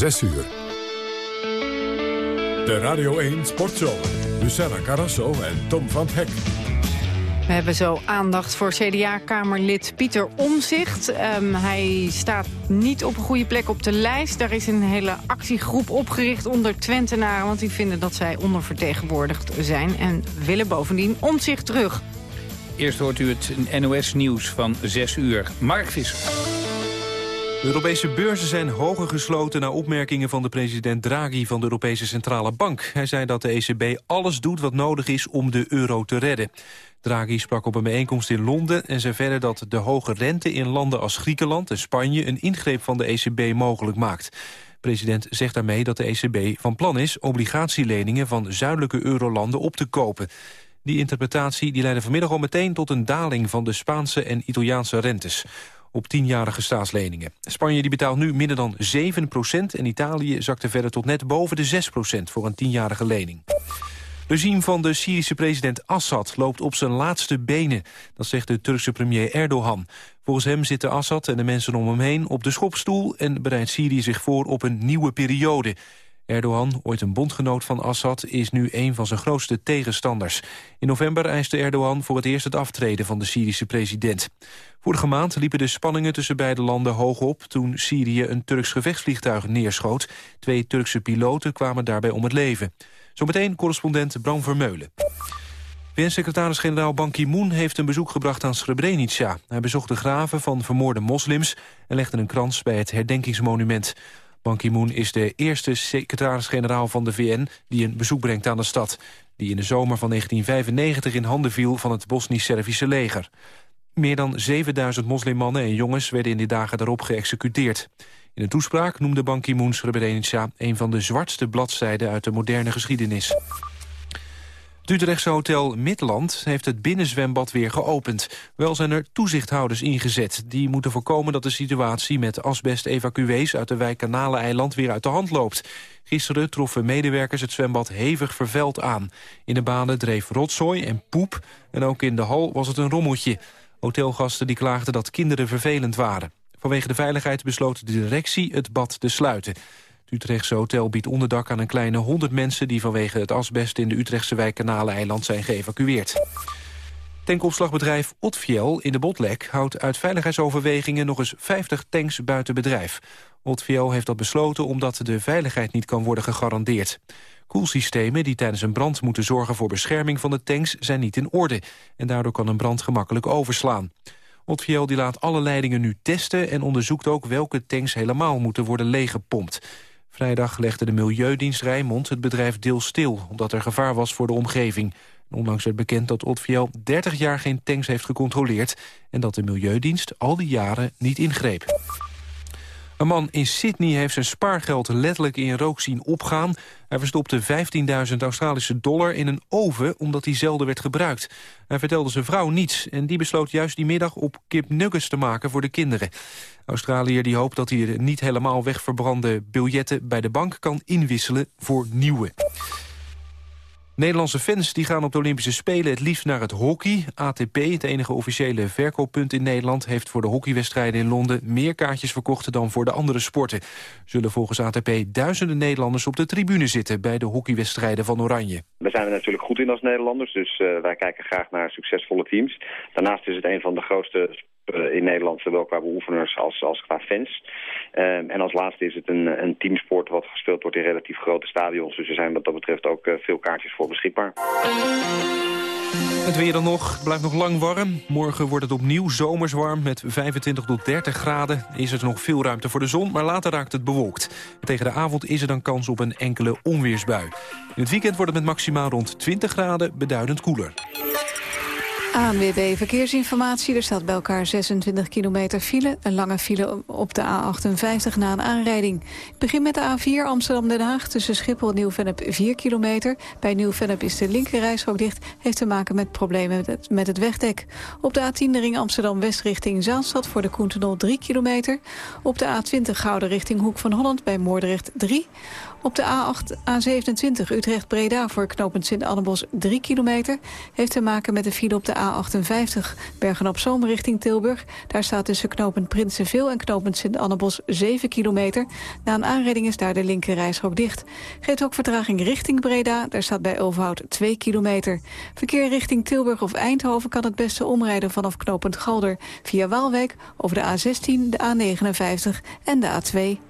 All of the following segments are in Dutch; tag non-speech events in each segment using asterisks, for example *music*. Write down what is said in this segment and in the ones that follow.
6 uur. De Radio 1 Sportshow. Luciana Carrasso en Tom van Hek. We hebben zo aandacht voor CDA-kamerlid Pieter Omzicht. Um, hij staat niet op een goede plek op de lijst. Daar is een hele actiegroep opgericht onder Twentenaren... want die vinden dat zij ondervertegenwoordigd zijn... en willen bovendien Omzicht terug. Eerst hoort u het NOS-nieuws van 6 uur. Mark Visser. De Europese beurzen zijn hoger gesloten na opmerkingen van de president Draghi van de Europese Centrale Bank. Hij zei dat de ECB alles doet wat nodig is om de euro te redden. Draghi sprak op een bijeenkomst in Londen en zei verder dat de hoge rente in landen als Griekenland en Spanje een ingreep van de ECB mogelijk maakt. De president zegt daarmee dat de ECB van plan is obligatieleningen van zuidelijke eurolanden op te kopen. Die interpretatie die leidde vanmiddag al meteen tot een daling van de Spaanse en Italiaanse rentes op tienjarige staatsleningen. Spanje die betaalt nu minder dan 7% en Italië zakte verder tot net boven de 6% voor een tienjarige lening. De regime van de Syrische president Assad loopt op zijn laatste benen. Dat zegt de Turkse premier Erdogan. Volgens hem zitten Assad en de mensen om hem heen op de schopstoel... en bereidt Syrië zich voor op een nieuwe periode. Erdogan, ooit een bondgenoot van Assad, is nu een van zijn grootste tegenstanders. In november eiste Erdogan voor het eerst het aftreden van de Syrische president. Vorige maand liepen de spanningen tussen beide landen hoog op... toen Syrië een Turks gevechtsvliegtuig neerschoot. Twee Turkse piloten kwamen daarbij om het leven. Zometeen correspondent Bram Vermeulen. VN-secretaris-generaal Ban Ki-moon heeft een bezoek gebracht aan Srebrenica. Hij bezocht de graven van vermoorde moslims en legde een krans bij het herdenkingsmonument. Ban Ki-moon is de eerste secretaris-generaal van de VN die een bezoek brengt aan de stad, die in de zomer van 1995 in handen viel van het Bosnisch-Servische leger. Meer dan 7000 moslimmannen en jongens werden in die dagen daarop geëxecuteerd. In een toespraak noemde Ban Ki-moon Srebrenica een van de zwartste bladzijden uit de moderne geschiedenis. Het Utrechtse hotel Midland heeft het binnenzwembad weer geopend. Wel zijn er toezichthouders ingezet. Die moeten voorkomen dat de situatie met asbest-evacuees... uit de wijk Kanaleneiland weer uit de hand loopt. Gisteren troffen medewerkers het zwembad hevig vervuild aan. In de banen dreef rotzooi en poep. En ook in de hal was het een rommeltje. Hotelgasten die klaagden dat kinderen vervelend waren. Vanwege de veiligheid besloot de directie het bad te sluiten. Utrechtse hotel biedt onderdak aan een kleine 100 mensen... die vanwege het asbest in de Utrechtse wijk Kanaleneiland zijn geëvacueerd. Tankopslagbedrijf Otfiel in de Botlek houdt uit veiligheidsoverwegingen nog eens 50 tanks buiten bedrijf. Otfiel heeft dat besloten omdat de veiligheid niet kan worden gegarandeerd. Koelsystemen die tijdens een brand moeten zorgen voor bescherming van de tanks zijn niet in orde. En daardoor kan een brand gemakkelijk overslaan. Otfiel die laat alle leidingen nu testen en onderzoekt ook welke tanks helemaal moeten worden leeggepompt. Vrijdag legde de Milieudienst Rijnmond het bedrijf deels stil... omdat er gevaar was voor de omgeving. Onlangs werd bekend dat Otfiel 30 jaar geen tanks heeft gecontroleerd... en dat de Milieudienst al die jaren niet ingreep. Een man in Sydney heeft zijn spaargeld letterlijk in rook zien opgaan. Hij verstopte 15.000 Australische dollar in een oven omdat die zelden werd gebruikt. Hij vertelde zijn vrouw niets en die besloot juist die middag op kip nuggets te maken voor de kinderen. Australiër die hoopt dat hij de niet helemaal wegverbrande biljetten bij de bank kan inwisselen voor nieuwe. Nederlandse fans die gaan op de Olympische Spelen het liefst naar het hockey. ATP, het enige officiële verkooppunt in Nederland... heeft voor de hockeywedstrijden in Londen meer kaartjes verkocht dan voor de andere sporten. Zullen volgens ATP duizenden Nederlanders op de tribune zitten... bij de hockeywedstrijden van Oranje. We zijn er natuurlijk goed in als Nederlanders, dus uh, wij kijken graag naar succesvolle teams. Daarnaast is het een van de grootste eh, in Nederland, zowel qua beoefeners als, qua fans. Ehm, en als laatste is het een, een teamsport wat gespeeld wordt in relatief grote stadions. Dus er zijn wat dat betreft ook eh, veel kaartjes voor beschikbaar. Het weer dan nog. Blijft nog lang warm. Morgen wordt het opnieuw zomers warm met 25 tot 30 graden. Is er nog veel ruimte voor de zon, maar later raakt het bewolkt. tegen de avond is er dan kans op een enkele onweersbui. In het weekend wordt het met maximaal rond 20 graden beduidend koeler. ANWB Verkeersinformatie. Er staat bij elkaar 26 kilometer file. Een lange file op de A58 na een aanrijding. Ik begin met de A4 Amsterdam-Den Haag. Tussen Schiphol en Nieuw-Vennep 4 kilometer. Bij Nieuw-Vennep is de linkerrijstrook dicht. Heeft te maken met problemen met het, wegdek. Op de A10 de ring Amsterdam-West richting Zaanstad... voor de Koentenol 3 kilometer. Op de A20 Gouden richting Hoek van Holland bij Moordrecht 3. Op de A8, A27 Utrecht-Breda voor knooppunt Sint-Annebos 3 kilometer. Heeft te maken met de file op de A58 Bergen-op-Zoom richting Tilburg. Daar staat tussen knooppunt Prinsenveel en knooppunt Sint-Annebos 7 kilometer. Na een aanrijding is daar de linkerrijstrook dicht. Geeft ook vertraging richting Breda. Daar staat bij Overhout 2 kilometer. Verkeer richting Tilburg of Eindhoven kan het beste omrijden vanaf knooppunt Galder... via Waalwijk over de A16, de A59 en de A2.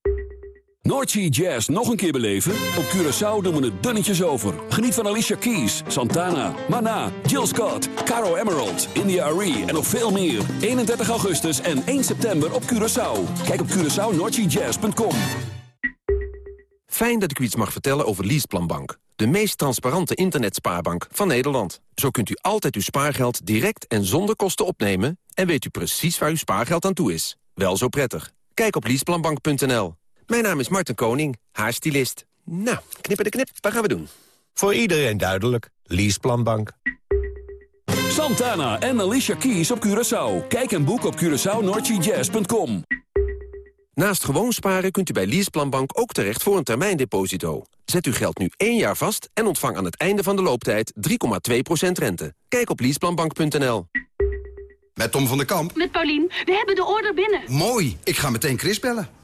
Noordsea Jazz nog een keer beleven? Op Curaçao doen we het dunnetjes over. Geniet van Alicia Keys, Santana, Mana, Jill Scott, Caro Emerald, India Arie en nog veel meer. 31 augustus en 1 september op Curaçao. Kijk op CuraçaoNoordseaJazz.com. Fijn dat ik u iets mag vertellen over Leaseplanbank. De meest transparante internetspaarbank van Nederland. Zo kunt u altijd uw spaargeld direct en zonder kosten opnemen... en weet u precies waar uw spaargeld aan toe is. Wel zo prettig. Kijk op leaseplanbank.nl. Mijn naam is Martin Koning, haarstylist. Nou, knippen de knip, wat gaan we doen? Voor iedereen duidelijk. Leaseplanbank. Santana en Alicia Keys op Curaçao. Kijk en boek op CuraçaoNoordseaJazz.com. Naast gewoon sparen kunt u bij Leaseplanbank ook terecht voor een termijndeposito. Zet uw geld nu één jaar vast en ontvang aan het einde van de looptijd 3,2% rente. Kijk op leaseplanbank.nl. Met Tom van der Kamp. Met Paulien. We hebben de order binnen. Mooi. Ik ga meteen Chris bellen.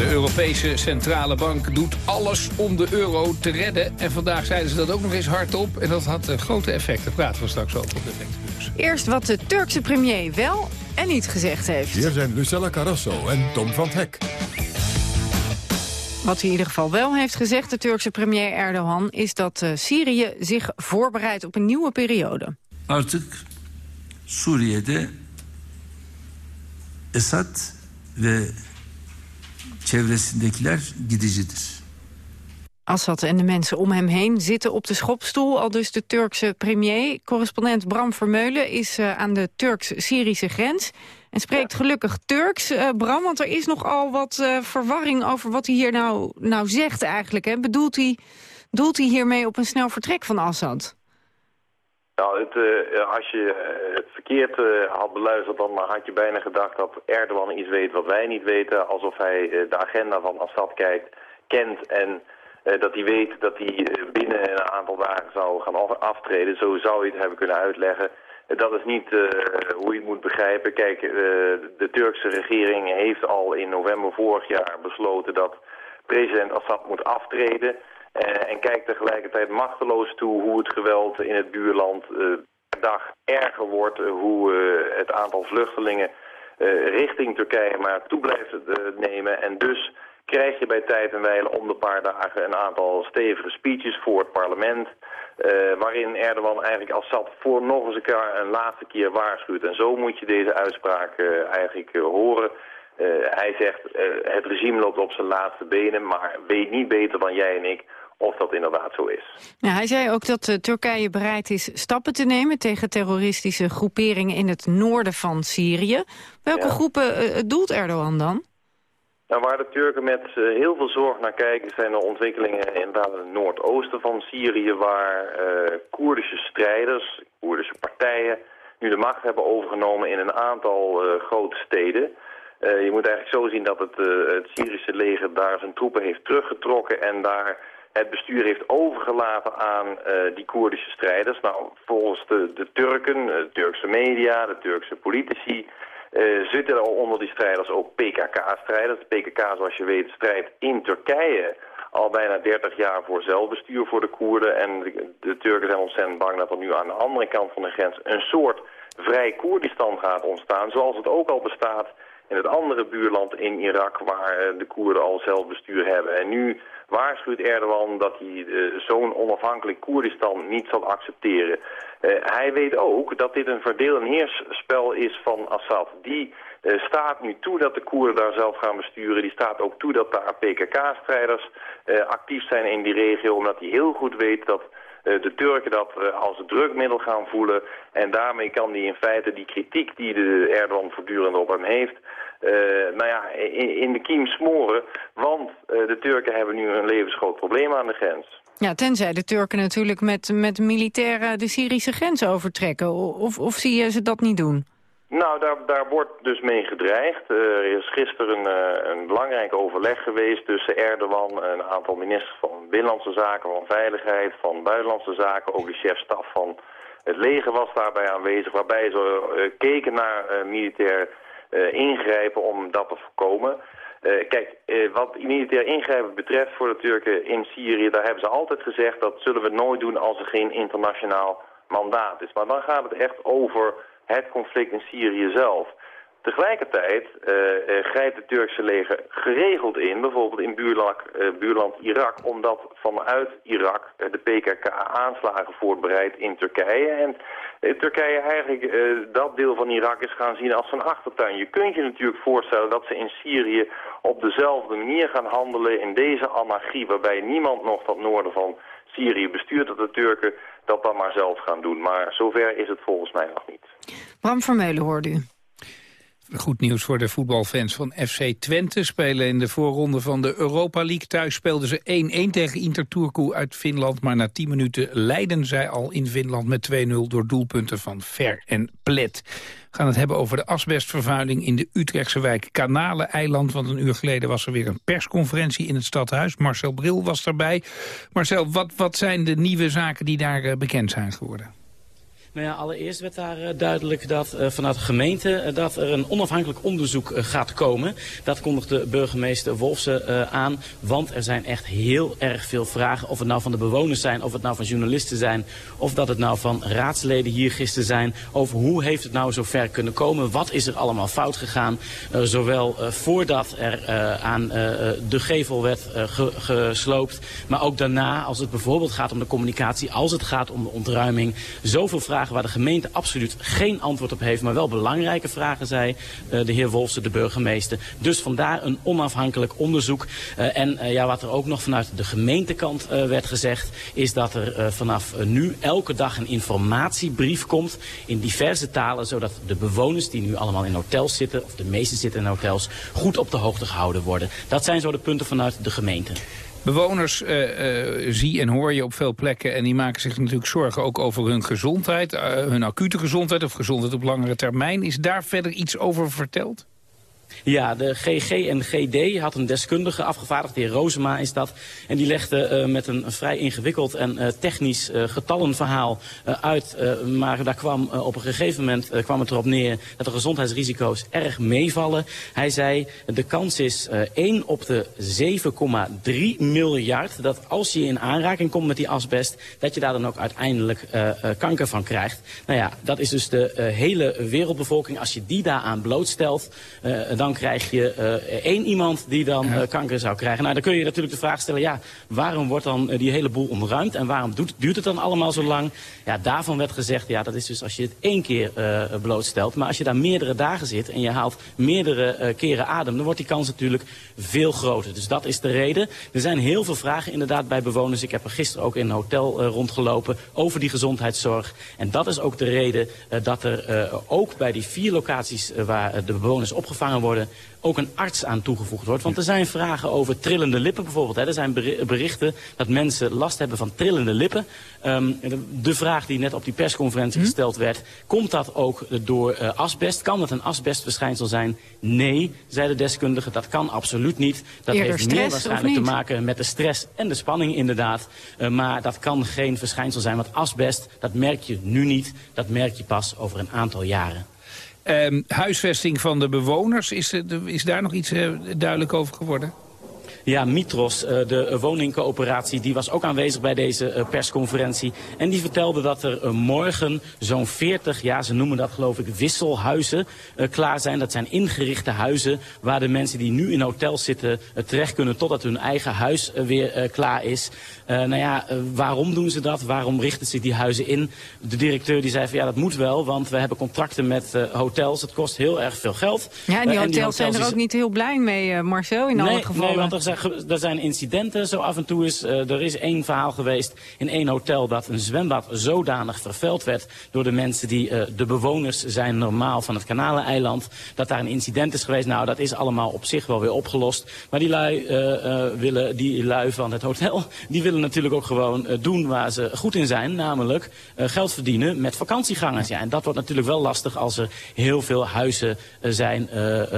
De Europese Centrale Bank doet alles om de euro te redden. En vandaag zeiden ze dat ook nog eens hardop. En dat had grote effecten. Daar praten we straks over op de effectenbeurs. Eerst wat de Turkse premier wel en niet gezegd heeft. Hier zijn Lucella Carrasso en Tom van Hek. Wat hij in ieder geval wel heeft gezegd, de Turkse premier Erdogan... is dat uh, Syrië zich voorbereidt op een nieuwe periode. Artık Suriye'de Esad ve çevresindekiler gidicidir. Assad en de mensen om hem heen zitten op de schopstoel. Al dus de Turkse premier. Correspondent Bram Vermeulen is uh, aan de Turks-Syrische grens. En spreekt gelukkig Turks. Uh, Bram, want er is nogal wat uh, verwarring over wat hij hier nou, nou zegt eigenlijk. Hè? Bedoelt, hij, doelt hij hiermee op een snel vertrek van Assad? Nou, het, uh, als je het verkeerd uh, had beluisterd, dan had je bijna gedacht dat Erdogan iets weet wat wij niet weten. Alsof hij de agenda van Assad kijkt, kent en dat hij weet dat hij binnen een aantal dagen zou gaan aftreden. Zo zou je het hebben kunnen uitleggen. dat is niet hoe je het moet begrijpen. Kijk, de Turkse regering heeft al in november vorig jaar besloten dat president Assad moet aftreden... Uh, en kijkt tegelijkertijd machteloos toe hoe het geweld in het buurland uh, per dag erger wordt. Uh, hoe het aantal vluchtelingen richting Turkije maar toe blijft nemen. En dus krijg je bij tijd en wijle om de paar dagen een aantal stevige speeches voor het parlement. waarin Erdogan eigenlijk Assad voor nog eens een, keer, een laatste keer waarschuwt. En zo moet je deze uitspraak eigenlijk horen. Uh, hij zegt, uh, het regime loopt op zijn laatste benen, maar weet niet beter dan jij en ik of dat inderdaad zo is. Hij zei ook dat uh, Turkije bereid is stappen te nemen tegen terroristische groeperingen in het noorden van Syrië. Welke ja. groepen doelt Erdogan dan? Nou, waar de Turken met heel veel zorg naar kijken zijn de ontwikkelingen in het noordoosten van Syrië, waar Koerdische strijders, Koerdische partijen, nu de macht hebben overgenomen in een aantal grote steden. Uh, je moet eigenlijk zo zien dat het, uh, het Syrische leger daar zijn troepen heeft teruggetrokken en daar het bestuur heeft overgelaten aan die Koerdische strijders. Nou, volgens de, de Turken, de Turkse media, de Turkse politici... zitten er onder die strijders ook PKK-strijders. De PKK, zoals je weet, strijdt in Turkije al bijna 30 jaar voor zelfbestuur voor de Koerden. En de, de Turken zijn ontzettend bang dat er nu aan de andere kant van de grens een soort vrij Koerdistan gaat ontstaan. Zoals het ook al bestaat in het andere buurland in Irak waar eh, de Koerden al zelfbestuur hebben. En nu waarschuwt Erdogan dat hij uh, zo'n onafhankelijk Koerdistan niet zal accepteren. Uh, hij weet ook dat dit een verdeel- en heersspel is van Assad. Die staat nu toe dat de Koerden daar zelf gaan besturen. Die staat ook toe dat daar PKK-strijders actief zijn in die regio, omdat hij heel goed weet dat eh, de Turken dat eh, als drukmiddel gaan voelen. En daarmee kan hij in feite die kritiek die de Erdogan voortdurend op hem heeft... Uh, nou ja, in, in, de kiem smoren. Want de Turken hebben nu een levensgroot probleem aan de grens. Ja, tenzij de Turken natuurlijk met, met militairen de Syrische grens overtrekken. Of, of zie je ze dat niet doen? Nou, daar, daar wordt dus mee gedreigd. Uh, er is gisteren uh, een belangrijk overleg geweest tussen Erdogan, een aantal ministers van Binnenlandse Zaken, van Veiligheid, van Buitenlandse Zaken. Ook de chefstaf van het leger was daarbij aanwezig, waarbij ze uh, keken naar militair ingrijpen om dat te voorkomen. kijk, wat militair ingrijpen betreft voor de Turken in Syrië, daar hebben ze altijd gezegd dat zullen we nooit doen als er geen internationaal mandaat is. Maar dan gaat het echt over het conflict in Syrië zelf. Tegelijkertijd uh, uh, grijpt het Turkse leger geregeld in, bijvoorbeeld in buurland, uh, buurland Irak, omdat vanuit Irak de PKK aanslagen voortbereidt in Turkije. En Turkije eigenlijk dat deel van Irak is gaan zien als een achtertuin. Je kunt je natuurlijk voorstellen dat ze in Syrië op dezelfde manier gaan handelen in deze anarchie, waarbij niemand nog dat noorden van Syrië bestuurt, dat de Turken dat dan maar zelf gaan doen. Maar zover is het volgens mij nog niet. Bram Vermeulen hoorde u. Goed nieuws voor de voetbalfans van FC Twente. Spelen in de voorronde van de Europa League. Thuis speelden ze 1-1 tegen Inter Turku uit Finland. Maar na 10 minuten leiden zij al in Finland met 2-0 door doelpunten van Ver en Plet. Gaan het hebben over de asbestvervuiling in de Utrechtse wijk Kanalen-eiland. Want een uur geleden was er weer een persconferentie in het stadhuis. Marcel Bril was daarbij. Marcel, wat, wat zijn de nieuwe zaken die daar uh, bekend zijn geworden? Nou ja, allereerst werd daar uh, duidelijk dat uh, vanuit de gemeente uh, dat er een onafhankelijk onderzoek gaat komen. Dat kondigde burgemeester Wolfsen aan, want er zijn echt heel erg veel vragen. Of het nou van de bewoners zijn, of het nou van journalisten zijn, of dat het nou van raadsleden hier gisteren zijn. Over hoe heeft het nou zo ver kunnen komen, wat is er allemaal fout gegaan. zowel voordat er aan de gevel werd ge gesloopt, maar ook daarna als het bijvoorbeeld gaat om de communicatie, als het gaat om de ontruiming. Zoveel vragen waar de gemeente absoluut geen antwoord op heeft, maar wel belangrijke vragen, zei uh, de heer Wolfsen, de burgemeester. Dus vandaar een onafhankelijk onderzoek. Uh, en uh, ja, wat er ook nog vanuit de gemeentekant werd gezegd, is dat er vanaf nu elke dag een informatiebrief komt in diverse talen, zodat de bewoners die nu allemaal in hotels zitten, of de meeste zitten in hotels, goed op de hoogte gehouden worden. Dat zijn zo de punten vanuit de gemeente. Bewoners uh, uh, zie en hoor je op veel plekken en die maken zich natuurlijk zorgen ook over hun gezondheid. Uh, hun acute gezondheid of gezondheid op langere termijn. Is daar verder iets over verteld? Ja, de GG en GD had een deskundige afgevaardigd, de heer Rozema is dat. En die legde uh, met een, vrij ingewikkeld en uh, technisch uh, getallenverhaal uit. maar daar kwam op een gegeven moment kwam het erop neer dat de gezondheidsrisico's erg meevallen. Hij zei, de kans is 1 op de 7,3 miljard dat als je in aanraking komt met die asbest, dat je daar dan ook uiteindelijk kanker van krijgt. Nou ja, dat is dus de hele wereldbevolking. Als je die daaraan blootstelt, dan krijg je uh, één iemand die dan uh, kanker zou krijgen. Nou, dan kun je natuurlijk de vraag stellen, ja, waarom wordt dan uh, die hele boel ontruimd en waarom doet, duurt het dan allemaal zo lang? Ja, daarvan werd gezegd, ja, dat is dus als je het één keer blootstelt. Maar als je daar meerdere dagen zit en je haalt meerdere keren adem, dan wordt die kans natuurlijk veel groter. Dus dat is de reden. Er zijn heel veel vragen inderdaad bij bewoners. Ik heb er gisteren ook in een hotel rondgelopen over die gezondheidszorg. En dat is ook de reden dat er ook bij die vier locaties waar de bewoners opgevangen worden, worden ook een arts aan toegevoegd wordt. Want er zijn vragen over trillende lippen bijvoorbeeld. Hè. Er zijn berichten dat mensen last hebben van trillende lippen. Um, de vraag die net op die persconferentie hm? gesteld werd... komt dat ook door uh, asbest? Kan het een asbestverschijnsel zijn? Nee, zei de deskundige, dat kan absoluut niet. Dat Eerder heeft meer waarschijnlijk te maken met de stress en de spanning inderdaad. Uh, maar dat kan geen verschijnsel zijn, want asbest, dat merk je nu niet. Dat merk je pas over een aantal jaren. Um, huisvesting van de bewoners, is, is daar nog iets uh, duidelijk over geworden? Ja, Mitros, eh, de woningcoöperatie, die was ook aanwezig bij deze eh, persconferentie. En die vertelde dat er eh, morgen zo'n 40, ja ze noemen dat geloof ik wisselhuizen, klaar zijn. Dat zijn ingerichte huizen waar de mensen die nu in hotels zitten terecht kunnen totdat hun eigen huis weer klaar is. nou ja, waarom doen ze dat? Waarom richten ze die huizen in? De directeur die zei van ja, dat moet wel, want we hebben contracten met hotels. Het kost heel erg veel geld. Ja, en die, hotels, zijn er ook niet heel blij mee, Marcel, in alle gevallen. Nee, want er er zijn incidenten zo af en toe. Is, uh, er is één verhaal geweest in één hotel dat een zwembad zodanig vervuild werd door de mensen die uh, de bewoners zijn normaal van het Kanaleneiland. Dat daar een incident is geweest. Nou, dat is allemaal op zich wel weer opgelost. Maar die lui, uh, willen, die lui van het hotel, die willen natuurlijk ook gewoon doen waar ze goed in zijn. Namelijk geld verdienen met vakantiegangers. Ja, en dat wordt natuurlijk wel lastig als er heel veel huizen zijn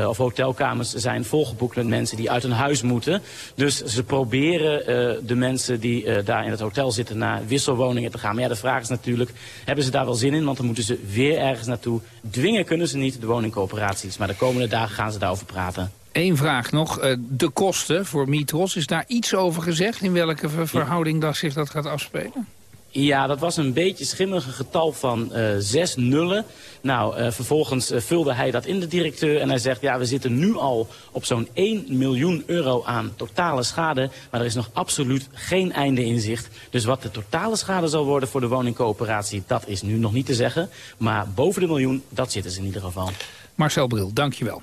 of hotelkamers zijn volgeboekt met mensen die uit een huis moeten. Dus ze proberen uh, de mensen die uh, daar in het hotel zitten naar wisselwoningen te gaan. Maar ja, de vraag is natuurlijk, hebben ze daar wel zin in? Want dan moeten ze weer ergens naartoe. Dwingen kunnen ze niet, de woningcoöperaties. Maar de komende dagen gaan ze daarover praten. Eén vraag nog. Eh, de kosten voor Mitros, is daar iets over gezegd? In welke verhouding dat zich dat gaat afspelen? Ja, dat was een beetje schimmige getal van uh, zes nullen. Nou, uh, vervolgens uh, vulde hij dat in de directeur en hij zegt... ja, we zitten nu al op zo'n 1 miljoen euro aan totale schade... maar er is nog absoluut geen einde in zicht. Dus wat de totale schade zal worden voor de woningcoöperatie... dat is nu nog niet te zeggen. Maar boven de miljoen, dat zitten ze in ieder geval. Marcel Bril, dankjewel.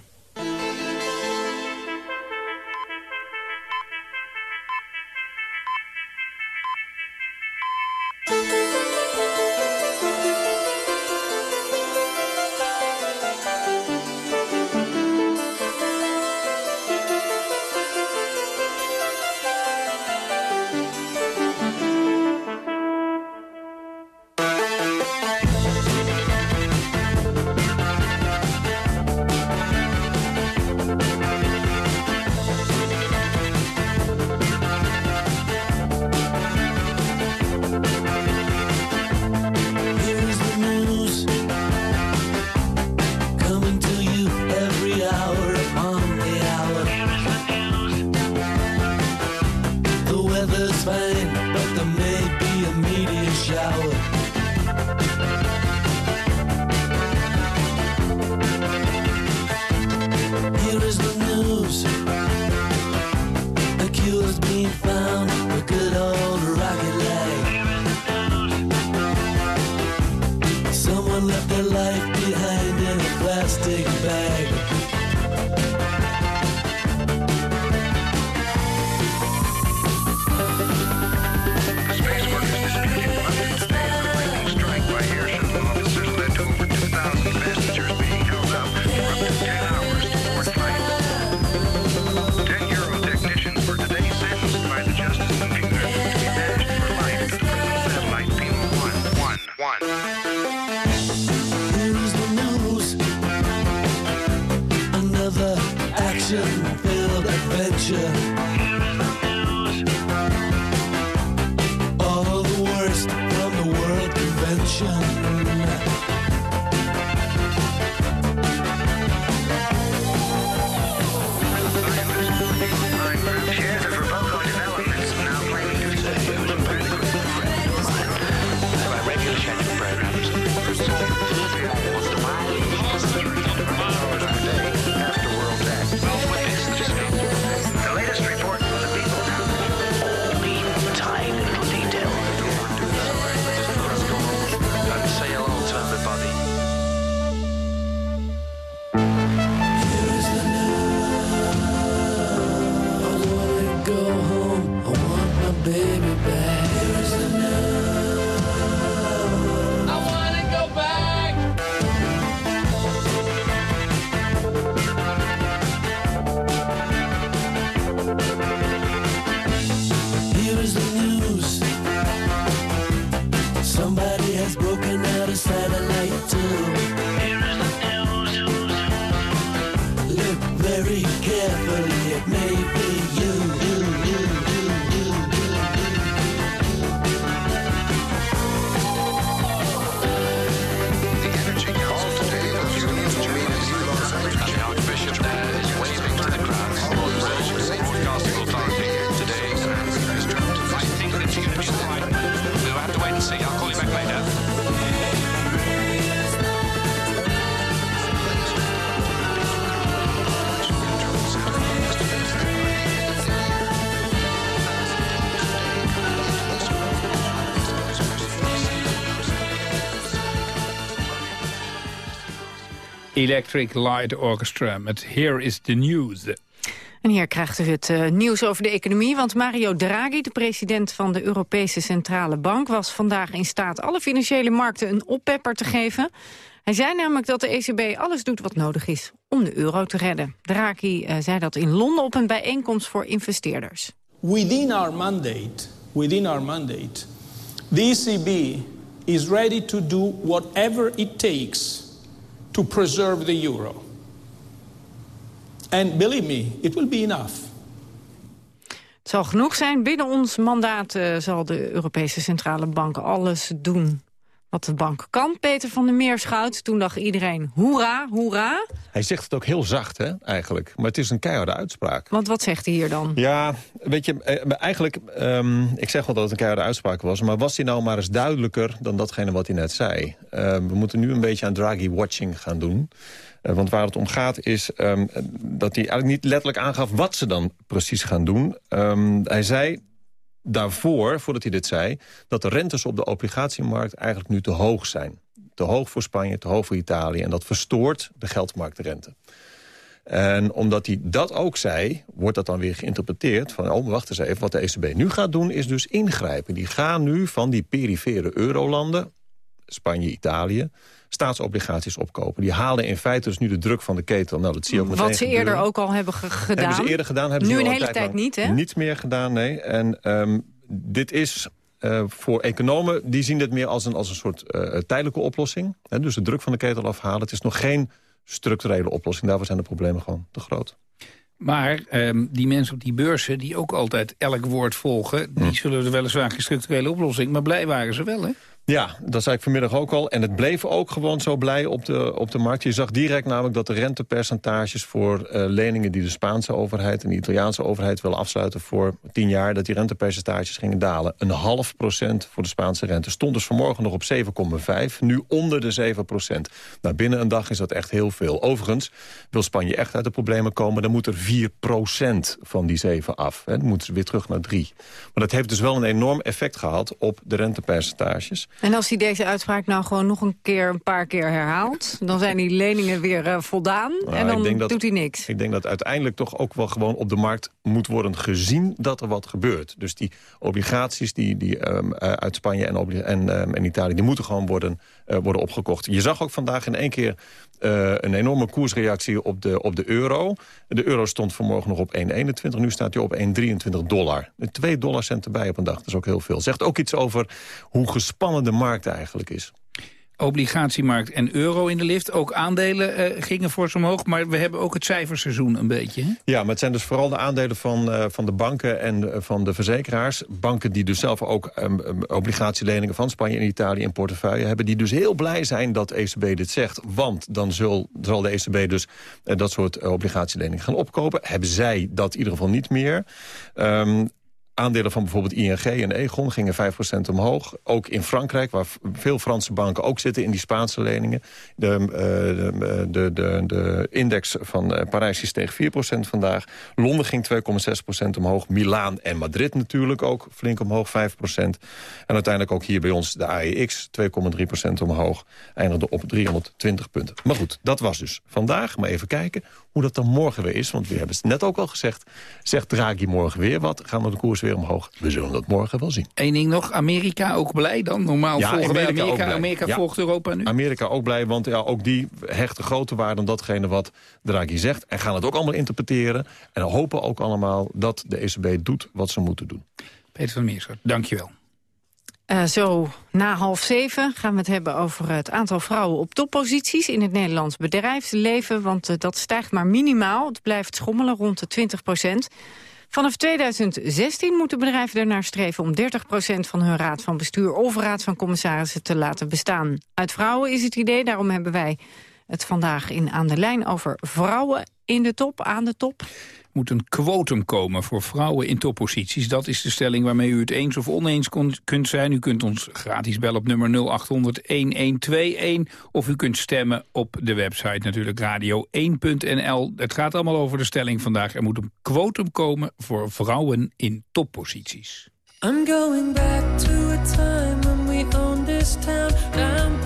Electric Light Orchestra met Here is the News. En hier krijgt u het eh, nieuws over de economie. Want Mario Draghi, de president van de Europese Centrale Bank... was vandaag in staat alle financiële markten een oppepper te geven. Hij zei namelijk dat de ECB alles doet wat nodig is om de euro te redden. Draghi eh, zei dat in Londen op een bijeenkomst voor investeerders. Within our mandate, within our mandate, the ECB is ready to do whatever it takes to preserve the euro. And believe me, it will be enough. Het zal genoeg zijn. Binnen ons mandaat eh, zal de Europese Centrale Bank alles doen wat de bank kan. Peter van der Meerschout, toen dacht iedereen hoera, hoera. Hij zegt het ook heel zacht, hè, eigenlijk. Maar het is een keiharde uitspraak. Want wat zegt hij hier dan? Ja, weet je, eh, eigenlijk, ehm, ik zeg wel dat het een keiharde uitspraak was... maar was hij nou maar eens duidelijker dan datgene wat hij net zei? Eh, we moeten nu een beetje aan Draghi-watching gaan doen... Eh, want waar het om gaat is ehm, dat hij eigenlijk niet letterlijk aangaf... wat ze dan precies gaan doen. Ehm, hij zei daarvoor, voordat hij dit zei... dat de rentes op de obligatiemarkt eigenlijk nu te hoog zijn. Te hoog voor Spanje, te hoog voor Italië. En dat verstoort de geldmarktrente. En omdat hij dat ook zei, wordt dat dan weer geïnterpreteerd... van, oh, wacht eens even, wat de ECB nu gaat doen is dus ingrijpen. Die gaan nu van die perifere eurolanden, Spanje, Italië staatsobligaties opkopen. Die halen in feite dus nu de druk van de ketel. Nou, dat zie je ook meteen Wat ze eerder ook al hebben ge- gedaan. Hebben ze eerder gedaan. Hebben nu ze een hele tijd niet, hè? Niet meer gedaan, nee. En ehm, dit is eh, voor economen, die zien dit meer als een, als een soort eh, tijdelijke oplossing. Hè, dus de druk van de ketel afhalen. Het is nog geen structurele oplossing. Daarvoor zijn de problemen gewoon te groot. Maar ehm, die mensen op die beurzen, die ook altijd elk woord volgen... die zullen er weliswaar geen structurele oplossing... maar blij waren ze wel, hè? Ja, dat zei ik vanmiddag ook al. En het bleef ook gewoon zo blij op de, op de markt. Je zag direct namelijk dat de rentepercentages voor eh, leningen... die de Spaanse overheid en de Italiaanse overheid willen afsluiten voor tien jaar... dat die rentepercentages gingen dalen. Een half procent voor de Spaanse rente. Stond dus vanmorgen nog op 7,5. Nu onder de 7 procent. Nou, binnen een dag is dat echt heel veel. Overigens, wil Spanje echt uit de problemen komen... dan moet er 4 procent van die 7 af. Hè. Ze weer terug naar 3. Maar dat heeft dus wel een enorm effect gehad op de rentepercentages. En als hij deze uitspraak nou gewoon nog een keer, een paar keer herhaalt... dan zijn die leningen weer eh, voldaan Nou, en dan dat- doet hij niks. Ik denk dat uiteindelijk toch ook wel gewoon op de markt moet worden gezien dat er wat gebeurt. Dus die obligaties die, die ehm, eh, uit Spanje en, en, ehm, en Italië, die moeten gewoon worden, eh, worden opgekocht. Je zag ook vandaag in één keer een enorme koersreactie op de, op de euro. De euro stond vanmorgen nog op 1,21, nu staat hij op 1,23 dollar. 2 dollarcent erbij op een dag, dat is ook heel veel. Zegt ook iets over hoe gespannen de markt eigenlijk is. Obligatiemarkt en euro in de lift. Ook aandelen eh, gingen fors omhoog. Maar we hebben ook het cijferseizoen een beetje. Hè? Ja, maar het zijn dus vooral de aandelen van, eh, van de banken en eh, van de verzekeraars. Banken die dus zelf ook um, obligatieleningen van Spanje en Italië in portefeuille hebben. Die dus heel blij zijn dat de ECB dit zegt. Want dan zul, zal de ECB dus dat soort obligatieleningen gaan opkopen. Hebben zij dat in ieder geval niet meer. Ehm, Aandelen van bijvoorbeeld ING en Egon gingen 5% omhoog. Ook in Frankrijk, waar veel Franse banken ook zitten in die Spaanse leningen. De, eh, de, de, de, de index van eh, Parijs tegen 4% vandaag. Londen ging 2,6% omhoog. Milaan en Madrid natuurlijk ook flink omhoog, 5%. En uiteindelijk ook hier bij ons de AEX, 2,3% omhoog. Eindigde op 320 punten. Maar goed, dat was dus vandaag. Maar even kijken hoe dat dan morgen weer is. Want we hebben het net ook al gezegd. Zegt Draghi morgen weer wat? Gaan we de koers weer omhoog? We zullen dat morgen wel zien. Eén ding nog, Amerika ook blij dan? Normaal Ja, volgen Amerika Amerika. Amerika Ja. volgt Europa nu. Amerika ook blij, want ja, ook die hechten grote waarde aan datgene wat Draghi zegt. En gaan het ook allemaal interpreteren. En hopen ook allemaal dat de ECB doet wat ze moeten doen. Peter van Meerschoot, dank Eh, zo na half zeven gaan we het hebben over het aantal vrouwen op topposities in het Nederlands bedrijfsleven. Want eh, dat stijgt maar minimaal. Het blijft schommelen rond de 20 procent. Vanaf 2016 moeten bedrijven ernaar streven om 30 procent van hun raad van bestuur of raad van commissarissen te laten bestaan. Uit vrouwen is het idee, daarom hebben wij het vandaag in Aan de Lijn over vrouwen in de top, aan de top moet een quotum komen voor vrouwen in topposities. Dat is de stelling waarmee u het eens of oneens kunt zijn. U kunt ons gratis bellen op nummer 0800-1121... of u kunt stemmen op de website natuurlijk radio1.nl. Het gaat allemaal over de stelling vandaag. Er moet een quotum komen voor vrouwen in topposities. I'm going back to a time when we owned this town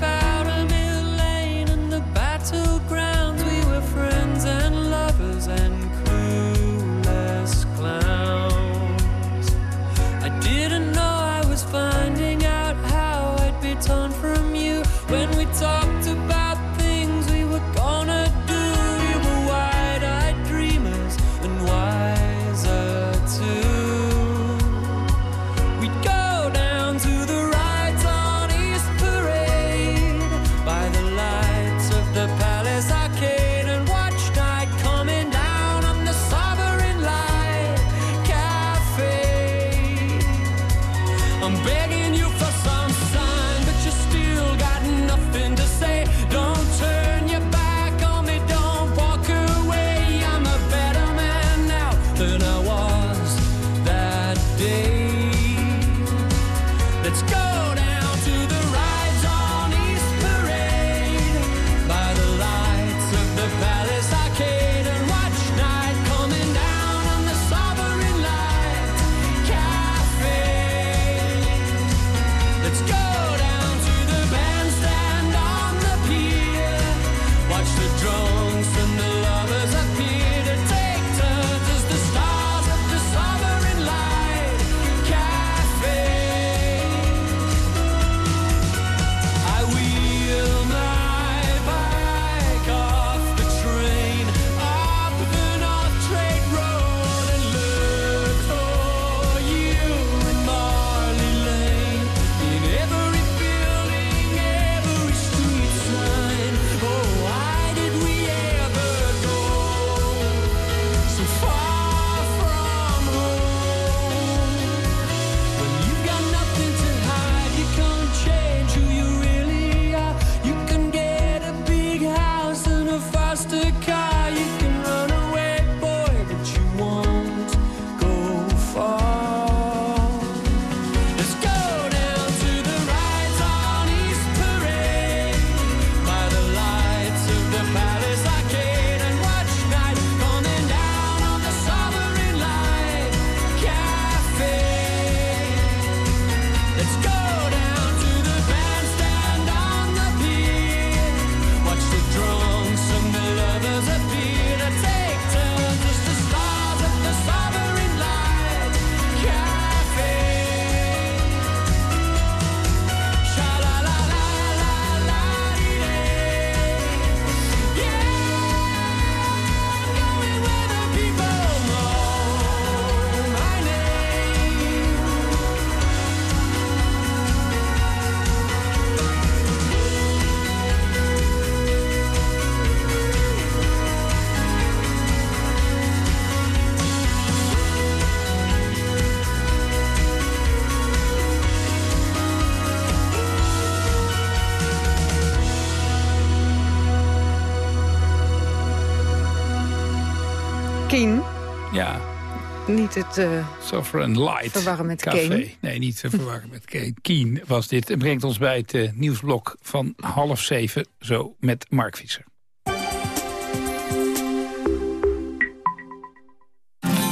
niet het eh, Sovereign Light verwarren met Café. Kane. Nee, niet te verwarren met Kane. Keen was dit. En brengt ons bij het eh, nieuwsblok van half zeven. Zo met Mark Visser.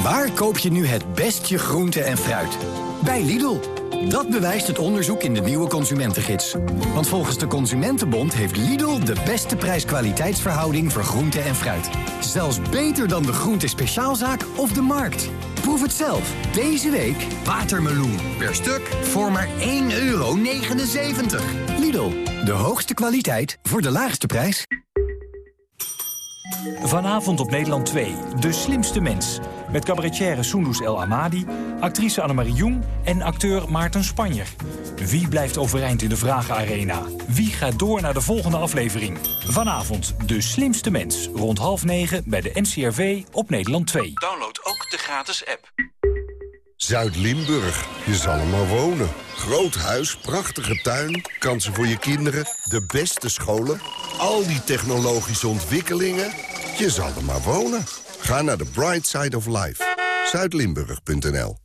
Waar koop je nu het best je groente en fruit? Bij Lidl. Dat bewijst het onderzoek in de nieuwe consumentengids. Want volgens de Consumentenbond heeft Lidl de beste prijs-kwaliteitsverhouding voor groente en fruit. Zelfs beter dan de groente speciaalzaak of de markt. Proef het zelf. Deze week watermeloen. Per stuk voor maar 1,79 euro. Lidl, de hoogste kwaliteit voor de laagste prijs. Vanavond op Nederland 2, De Slimste Mens. Met cabaretière Soendus El Amadi, actrice Annemarie Jong en acteur Maarten Spanjer. Wie blijft overeind in de Vragenarena? Wie gaat door naar de volgende aflevering? Vanavond De Slimste Mens. Rond half negen bij de NCRV op Nederland 2. Download ook de gratis app. Zuid-Limburg. Je zal er maar wonen. Groot huis, prachtige tuin, kansen voor je kinderen, de beste scholen, al die technologische ontwikkelingen. Je zal er maar wonen. Ga naar de Bright Side of Life. Zuidlimburg.nl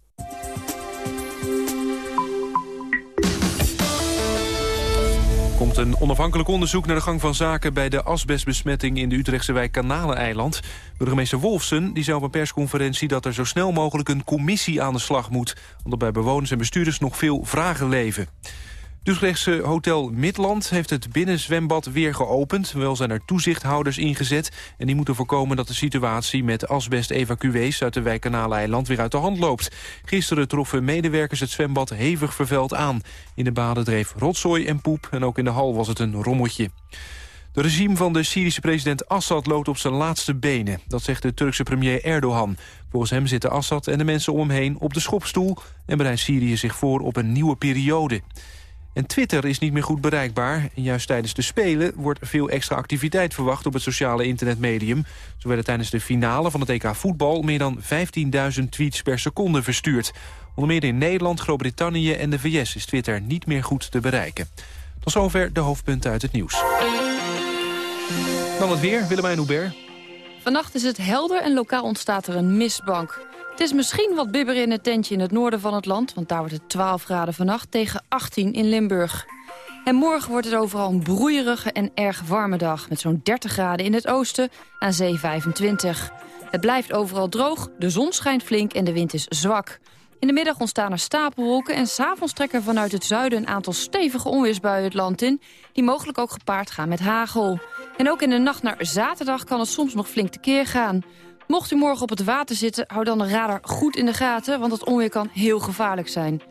een onafhankelijk onderzoek naar de gang van zaken... bij de asbestbesmetting in de Utrechtse wijk Kanaleneiland. Burgemeester Wolfsen die zei op een persconferentie... dat er zo snel mogelijk een commissie aan de slag moet... omdat bij bewoners en bestuurders nog veel vragen leven. Het Utrechtse Hotel Midland heeft het binnenzwembad weer geopend. Wel zijn er toezichthouders ingezet. En die moeten voorkomen dat de situatie met asbest-evacuees... uit de wijk Kanaleiland weer uit de hand loopt. Gisteren troffen medewerkers het zwembad hevig vervuild aan. In de baden dreef rotzooi en poep en ook in de hal was het een rommeltje. De regime van de Syrische president Assad loopt op zijn laatste benen. Dat zegt de Turkse premier Erdogan. Volgens hem zitten Assad en de mensen om hem heen op de schopstoel... en bereidt Syrië zich voor op een nieuwe periode. En Twitter is niet meer goed bereikbaar. En juist tijdens de Spelen wordt veel extra activiteit verwacht... op het sociale internetmedium. Zo werden tijdens de finale van het EK voetbal... meer dan 15.000 tweets per seconde verstuurd. Onder meer in Nederland, Groot-Brittannië en de VS... is Twitter niet meer goed te bereiken. Tot zover de hoofdpunten uit het nieuws. Dan het weer, Willemijn Hubert. Vannacht is het helder en lokaal ontstaat er een mistbank. Het is misschien wat bibberen in het tentje in het noorden van het land... want daar wordt het 12 graden vannacht tegen 18 in Limburg. En morgen wordt het overal een broeierige en erg warme dag... met zo'n 30 graden in het oosten aan zee 25. Het blijft overal droog, de zon schijnt flink en de wind is zwak. In de middag ontstaan er stapelwolken en s'avonds trekken vanuit het zuiden... een aantal stevige onweersbuien het land in... die mogelijk ook gepaard gaan met hagel. En ook in de nacht naar zaterdag kan het soms nog flink tekeer gaan... Mocht u morgen op het water zitten, hou dan de radar goed in de gaten... want het onweer kan heel gevaarlijk zijn.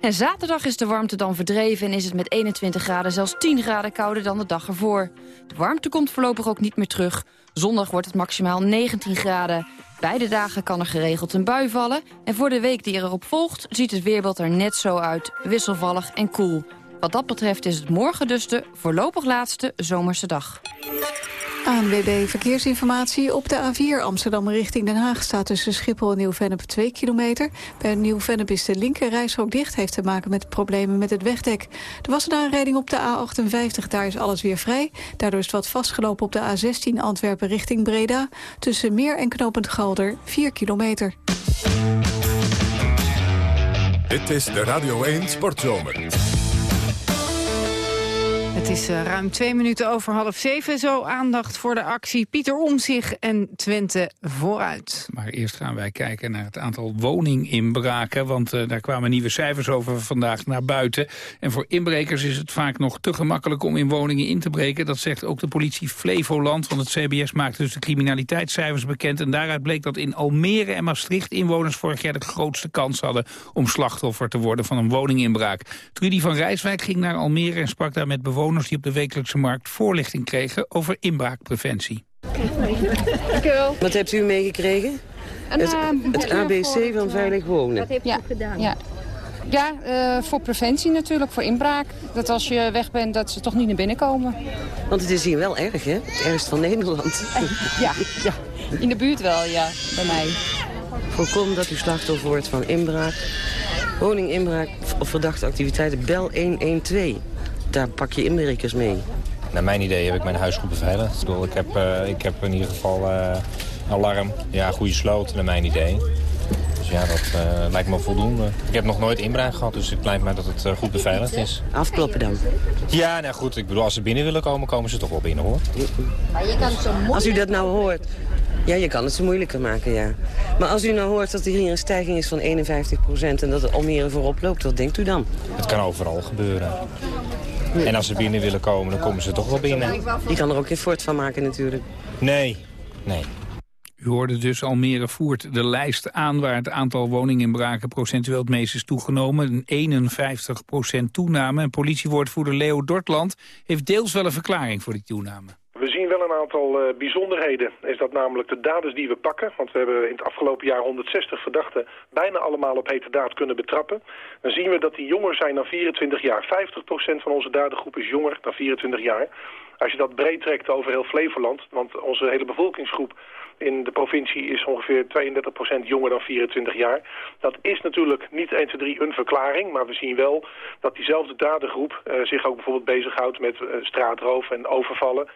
En zaterdag is de warmte dan verdreven en is het met 21 graden... zelfs 10 graden kouder dan de dag ervoor. De warmte komt voorlopig ook niet meer terug. Zondag wordt het maximaal 19 graden. Beide dagen kan er geregeld een bui vallen... en voor de week die erop volgt ziet het weerbeeld er net zo uit. Wisselvallig en koel. Wat dat betreft is het morgen dus de voorlopig laatste zomerse dag. ANWB Verkeersinformatie. Op de A4 Amsterdam richting Den Haag staat tussen Schiphol en Nieuw-Vennep 2 kilometer. Bij Nieuw-Vennep is de linker reishok dicht. Heeft te maken met problemen met het wegdek. Er was een aanrijding op de A58, daar is alles weer vrij. Daardoor is het wat vastgelopen op de A16 Antwerpen richting Breda. Tussen Meer en Knopend Galder 4 kilometer. Dit is de Radio 1 Sportzomer. Het is uh, ruim twee minuten over half zeven. Zo aandacht voor de actie Pieter Omzig en Twente vooruit. Maar eerst gaan wij kijken naar het aantal woninginbraken. Want uh, daar kwamen nieuwe cijfers over vandaag naar buiten. En voor inbrekers is het vaak nog te gemakkelijk om in woningen in te breken. Dat zegt ook de politie Flevoland. Want het CBS maakte dus de criminaliteitscijfers bekend. En daaruit bleek dat in Almere en Maastricht inwoners vorig jaar de grootste kans hadden om slachtoffer te worden van een woninginbraak. Trudy van Rijswijk ging naar Almere en sprak daar met bewoners die op de wekelijkse markt voorlichting kregen over inbraakpreventie. Wat hebt u meegekregen? Het, het ABC van Veilig Wonen. Wat heeft u gedaan? Ja. Ja, uh, voor preventie natuurlijk, voor inbraak. Dat als je weg bent, dat ze toch niet naar binnen komen. Want het is hier wel erg, hè? Het ergst van Nederland. *laughs* Ja, ja. in de buurt wel, ja, bij mij. Voorkom dat u slachtoffer wordt van inbraak, woninginbraak of verdachte activiteiten. Bel 112 daar pak je inbrekers mee. Naar mijn idee heb ik mijn huis goed beveiligd. Ik, bedoel, ik, heb, uh, ik heb in ieder geval uh, alarm, ja, goede sloot naar mijn idee. Dus ja, dat uh, lijkt me voldoende. Ik heb nog nooit inbraak gehad, dus het lijkt mij dat het goed beveiligd is. Afkloppen dan? Ja, nou goed. Ik bedoel, als ze binnen willen komen, komen ze toch wel binnen, hoor. Maar je kan het zo Als u dat nou hoort, ja, je kan het ze moeilijker maken, ja. Maar als u nou hoort dat er hier een stijging is van 51% en dat het Almere voorop loopt, wat denkt u dan? Het kan overal gebeuren. En als ze binnen willen komen, dan komen ze toch wel binnen. Je kan er ook geen fort van maken natuurlijk. Nee, nee. U hoorde dus Almere voert de lijst aan waar het aantal woninginbraken procentueel het meest is toegenomen. Een 51% toename. En politiewoordvoerder Leo Dortland heeft deels wel een verklaring voor die toename. We zien wel een aantal eh, bijzonderheden. Is dat namelijk de daders die we pakken. Want we hebben in het afgelopen jaar 160 verdachten bijna allemaal op hete daad kunnen betrappen. Dan zien we dat die jonger zijn dan 24 jaar. 50% van onze dadergroep is jonger dan 24 jaar. Als je dat breed trekt over heel Flevoland, want onze hele bevolkingsgroep in de provincie is ongeveer 32% jonger dan 24 jaar. Dat is natuurlijk niet 1, 2, 3 een verklaring, maar we zien wel dat diezelfde dadergroep eh, zich ook bijvoorbeeld bezighoudt met eh, straatroof en overvallen.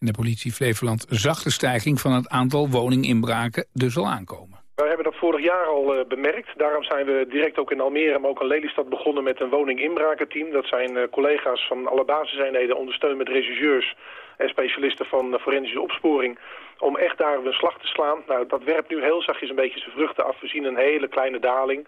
De politie Flevoland zag de stijging van het aantal woninginbraken dus al aankomen. Wij hebben dat vorig jaar al eh, bemerkt. Daarom zijn we direct ook in Almere, maar ook in Lelystad begonnen met een woninginbrakenteam. Dat zijn eh, collega's van alle basiseenheden, ondersteund met regisseurs en specialisten van eh, forensische opsporing. Om echt daar een slag te slaan. Nou, dat werpt nu heel zachtjes een beetje zijn vruchten af. We zien een hele kleine daling.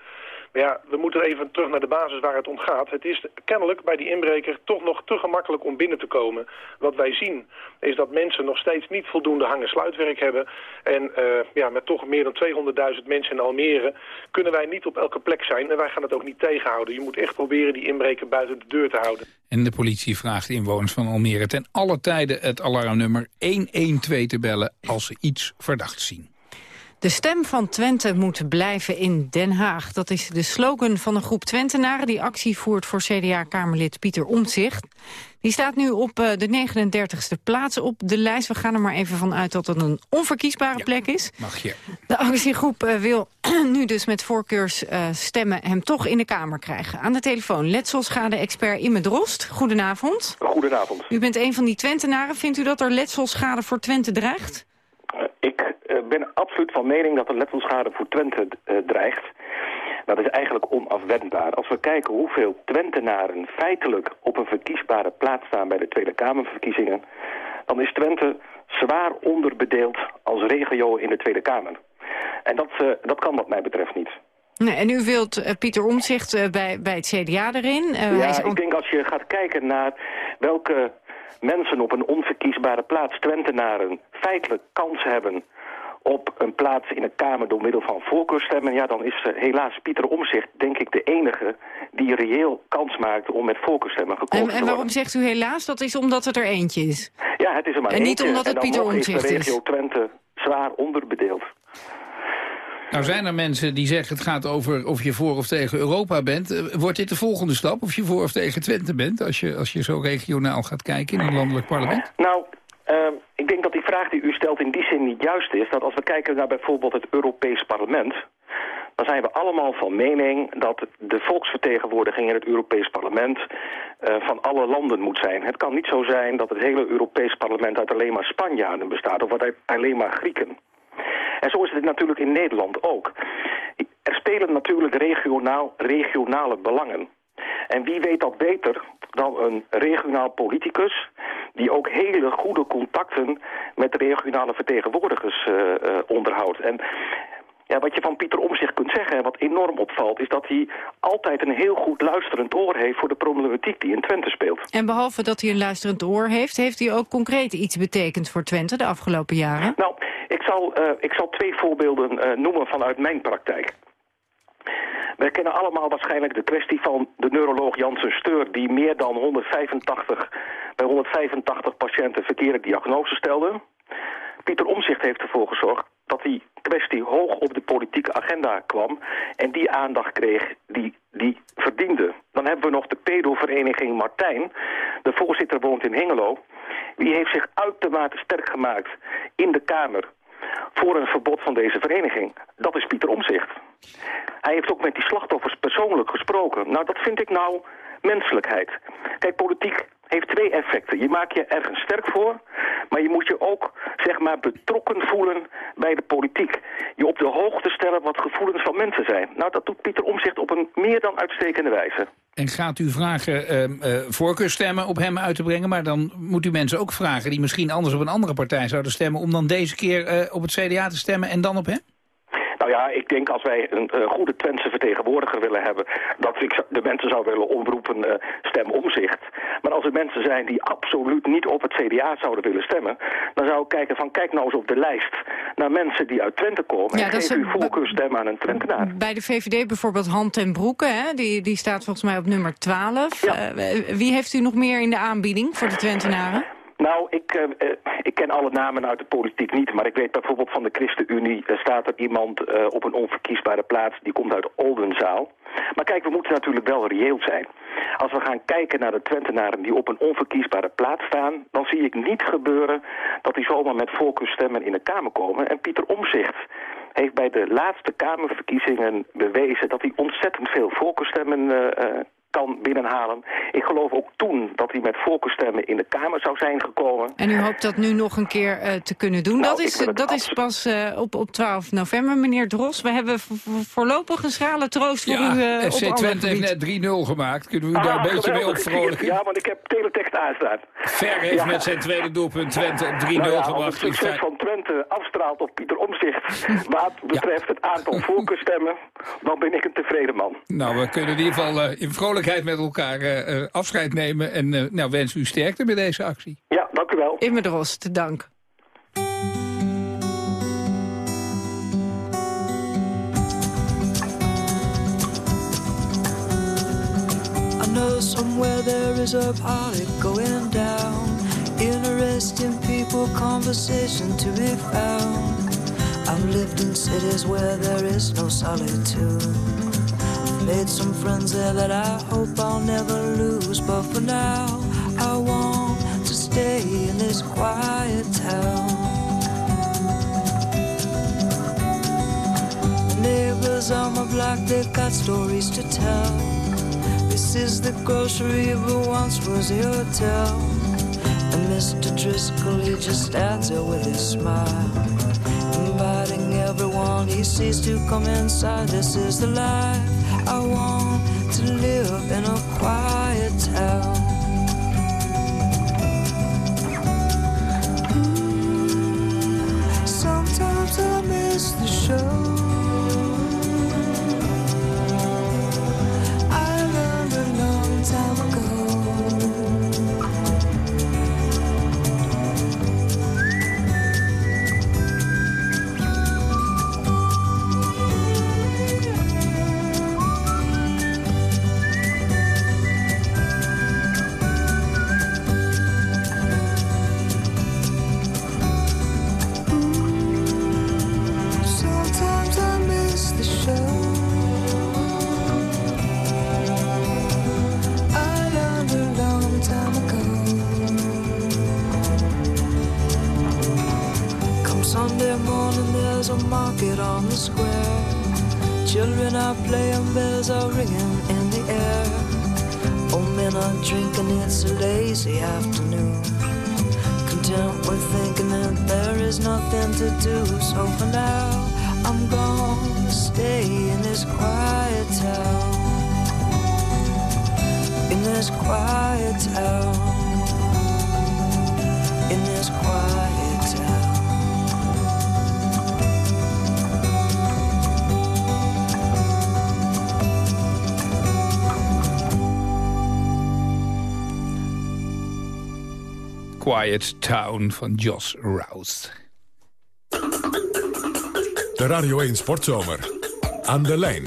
Maar ja, we moeten even terug naar de basis waar het om gaat. Het is kennelijk bij die inbreker toch nog te gemakkelijk om binnen te komen. Wat wij zien is dat mensen nog steeds niet voldoende hang- en sluitwerk hebben. En eh, ja, met toch meer dan 200.000 mensen in Almere kunnen wij niet op elke plek zijn. En wij gaan het ook niet tegenhouden. Je moet echt proberen die inbreker buiten de deur te houden. En de politie vraagt de inwoners van Almere ten alle tijden het alarmnummer 112 te bellen als ze iets verdachts zien. De stem van Twente moet blijven in Den Haag. Dat is de slogan van een groep Twentenaren... die actie voert voor CDA-kamerlid Pieter Omtzigt. Die staat nu op eh, de 39e plaats op de lijst. We gaan er maar even van uit dat het een onverkiesbare plek is. Mag je. De actiegroep eh, wil *clears throat* nu dus met voorkeursstemmen hem toch in de Kamer krijgen. Aan de telefoon letselschade-expert Imme Drost. Goedenavond. Goedenavond. U bent een van die Twentenaren. Vindt u dat er letselschade voor Twente dreigt? Ik ben absoluut van mening dat er letselschade voor Twente uh, dreigt. Dat is eigenlijk onafwendbaar. Als we kijken hoeveel Twentenaren feitelijk op een verkiesbare plaats staan bij de Tweede Kamerverkiezingen, dan is Twente zwaar onderbedeeld als regio in de Tweede Kamer. En dat, dat kan wat mij betreft niet. Nee, en u wilt Pieter Omtzigt bij, bij het CDA erin? ja, ik denk als je gaat kijken naar welke mensen op een onverkiesbare plaats, Twentenaren, feitelijk kans hebben op een plaats in een Kamer door middel van voorkeurstemmen... ja, dan is uh, helaas Pieter Omzicht, denk ik, de enige die reëel kans maakt om met voorkeurstemmen gekozen en, en waarom zegt u helaas? Dat is omdat het er eentje is? Ja, het is er maar en eentje. niet omdat het Pieter Omtzigt is. de regio Twente zwaar onderbedeeld. Nou zijn er mensen die zeggen het gaat over of je voor of tegen Europa bent. Wordt dit de volgende stap of je voor of tegen Twente bent... als je, als je zo regionaal gaat kijken in een landelijk parlement? Nou, uh, ik denk dat die vraag die u stelt in die zin niet juist is. Dat als we kijken naar bijvoorbeeld het Europees parlement... dan zijn we allemaal van mening dat de volksvertegenwoordiging in het Europees parlement... Uh, van alle landen moet zijn. Het kan niet zo zijn dat het hele Europees parlement uit alleen maar Spanjaarden bestaat... of uit alleen maar Grieken. En zo is het natuurlijk in Nederland ook. Er spelen natuurlijk regionaal, regionale belangen. En wie weet dat beter dan een regionaal politicus... die ook hele goede contacten met regionale vertegenwoordigers uh, uh, onderhoudt. En ja, wat je van Pieter Omzicht kunt zeggen en wat enorm opvalt... is dat hij altijd een heel goed luisterend oor heeft voor de problematiek die in Twente speelt. En behalve dat hij een luisterend oor heeft... heeft hij ook concreet iets betekend voor Twente de afgelopen jaren? Nou, ik zal, uh, ik zal twee voorbeelden uh, noemen vanuit mijn praktijk. We kennen allemaal waarschijnlijk de kwestie van de neuroloog Janssen Steur... die meer dan 185, bij 185 patiënten verkeerde diagnose stelde. Pieter Omzicht heeft ervoor gezorgd dat die kwestie hoog op de politieke agenda kwam... en die aandacht kreeg die, die verdiende. Dan hebben we nog de pedovereniging Martijn. De voorzitter woont in Hengelo. Die heeft zich uitermate sterk gemaakt in de Kamer voor een verbod van deze vereniging. Dat is Pieter Omzicht. Hij heeft ook met die slachtoffers persoonlijk gesproken. Nou, dat vind ik nou menselijkheid. Kijk, politiek heeft twee effecten. Je maakt je ergens sterk voor, maar je moet je ook zeg maar, betrokken voelen bij de politiek. Je op de hoogte stellen wat gevoelens van mensen zijn. Nou, dat doet Pieter Omzicht op een meer dan uitstekende wijze. En gaat u vragen uh, uh, voorkeurstemmen op hem uit te brengen... maar dan moet u mensen ook vragen die misschien anders op een andere partij zouden stemmen... om dan deze keer uh, op het CDA te stemmen en dan op hem? Nou ja, ik denk als wij een uh, goede Twentse vertegenwoordiger willen hebben... dat ik de mensen zou willen omroepen uh, stem omzicht. Maar als er mensen zijn die absoluut niet op het CDA zouden willen stemmen... dan zou ik kijken van kijk nou eens op de lijst naar mensen die uit Twente komen... Ja, en geef uw voorkeurstem aan een Twentenaar. Bij de VVD bijvoorbeeld Hand ten Broeke, hè? Die, die staat volgens mij op nummer 12. Ja. Uh, wie heeft u nog meer in de aanbieding voor de Twentenaren? Nou, ik, eh, eh, ik ken alle namen uit de politiek niet, maar ik weet bijvoorbeeld van de ChristenUnie eh, staat er iemand op een onverkiesbare plaats, die komt uit Oldenzaal. Maar kijk, we moeten natuurlijk wel reëel zijn. Als we gaan kijken naar de Twentenaren die op een onverkiesbare plaats staan, dan zie ik niet gebeuren dat die zomaar met voorkeurstemmen in de Kamer komen. En Pieter Omzicht heeft bij de laatste Kamerverkiezingen bewezen dat hij ontzettend veel voorkeurstemmen kan binnenhalen. Ik geloof ook toen dat hij met voorkeurstemmen in de Kamer zou zijn gekomen. En u hoopt dat nu nog een keer eh, te kunnen doen. Nou, dat is, dat is pas eh, op, op 12 november, meneer Dros. We hebben vo- vo- voorlopig een schrale troost voor u Ja, eh, FC op Twente heeft net 3-0 gemaakt. Kunnen we u Ah, daar een beetje mee opvrolijken? Ja, want ik heb teletext aanstaan. Ver heeft Ja. met zijn tweede doelpunt Twente op 3-0 Nou ja, het succes vijf- van Twente afstraalt op Pieter Omzicht... wat betreft het aantal voorkeurstemmen... dan ben ik een tevreden man. Nou, we kunnen in ieder geval eh, in vrolijkheid met elkaar eh, eh, afscheid nemen. En eh, nou, wens u sterkte met deze actie. Ja, dank u wel. Immer Dros, te dank. I know somewhere there is a party going down. Interesting people, conversation to be found. I've lived in cities where there is no solitude. Made some friends there that I hope I'll never lose. But for now, I want to stay in this quiet town. Neighbors on my block, they've got stories to tell. This is the grocery, but once was a hotel. And Mr. Driscoll, he just stands there with his smile, inviting everyone he sees to come inside. This is the life I want to live in a quiet town. Market on the square. Children are playing, bells are ringing in the air. Old men are drinking, it's a lazy afternoon. Content with thinking that there is nothing to do. So for now, I'm gonna stay in this quiet town in this quiet town, Quiet Town van Joss Rouse. De Radio 1 Sportzomer. Aan de lijn.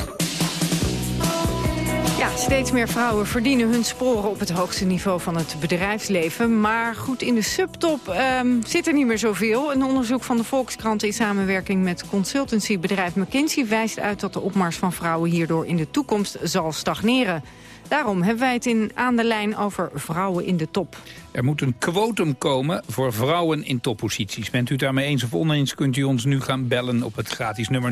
Ja, steeds meer vrouwen verdienen hun sporen op het hoogste niveau van het bedrijfsleven. Maar goed, in de subtop ehm, zit er niet meer zoveel. Een onderzoek van de Volkskrant in samenwerking met consultancybedrijf McKinsey... wijst uit dat de opmars van vrouwen hierdoor in de toekomst zal stagneren. Daarom hebben wij het in Aan de Lijn over vrouwen in de top. Er moet een quotum komen voor vrouwen in topposities. Bent u het daarmee eens of oneens, kunt u ons nu gaan bellen op het gratis nummer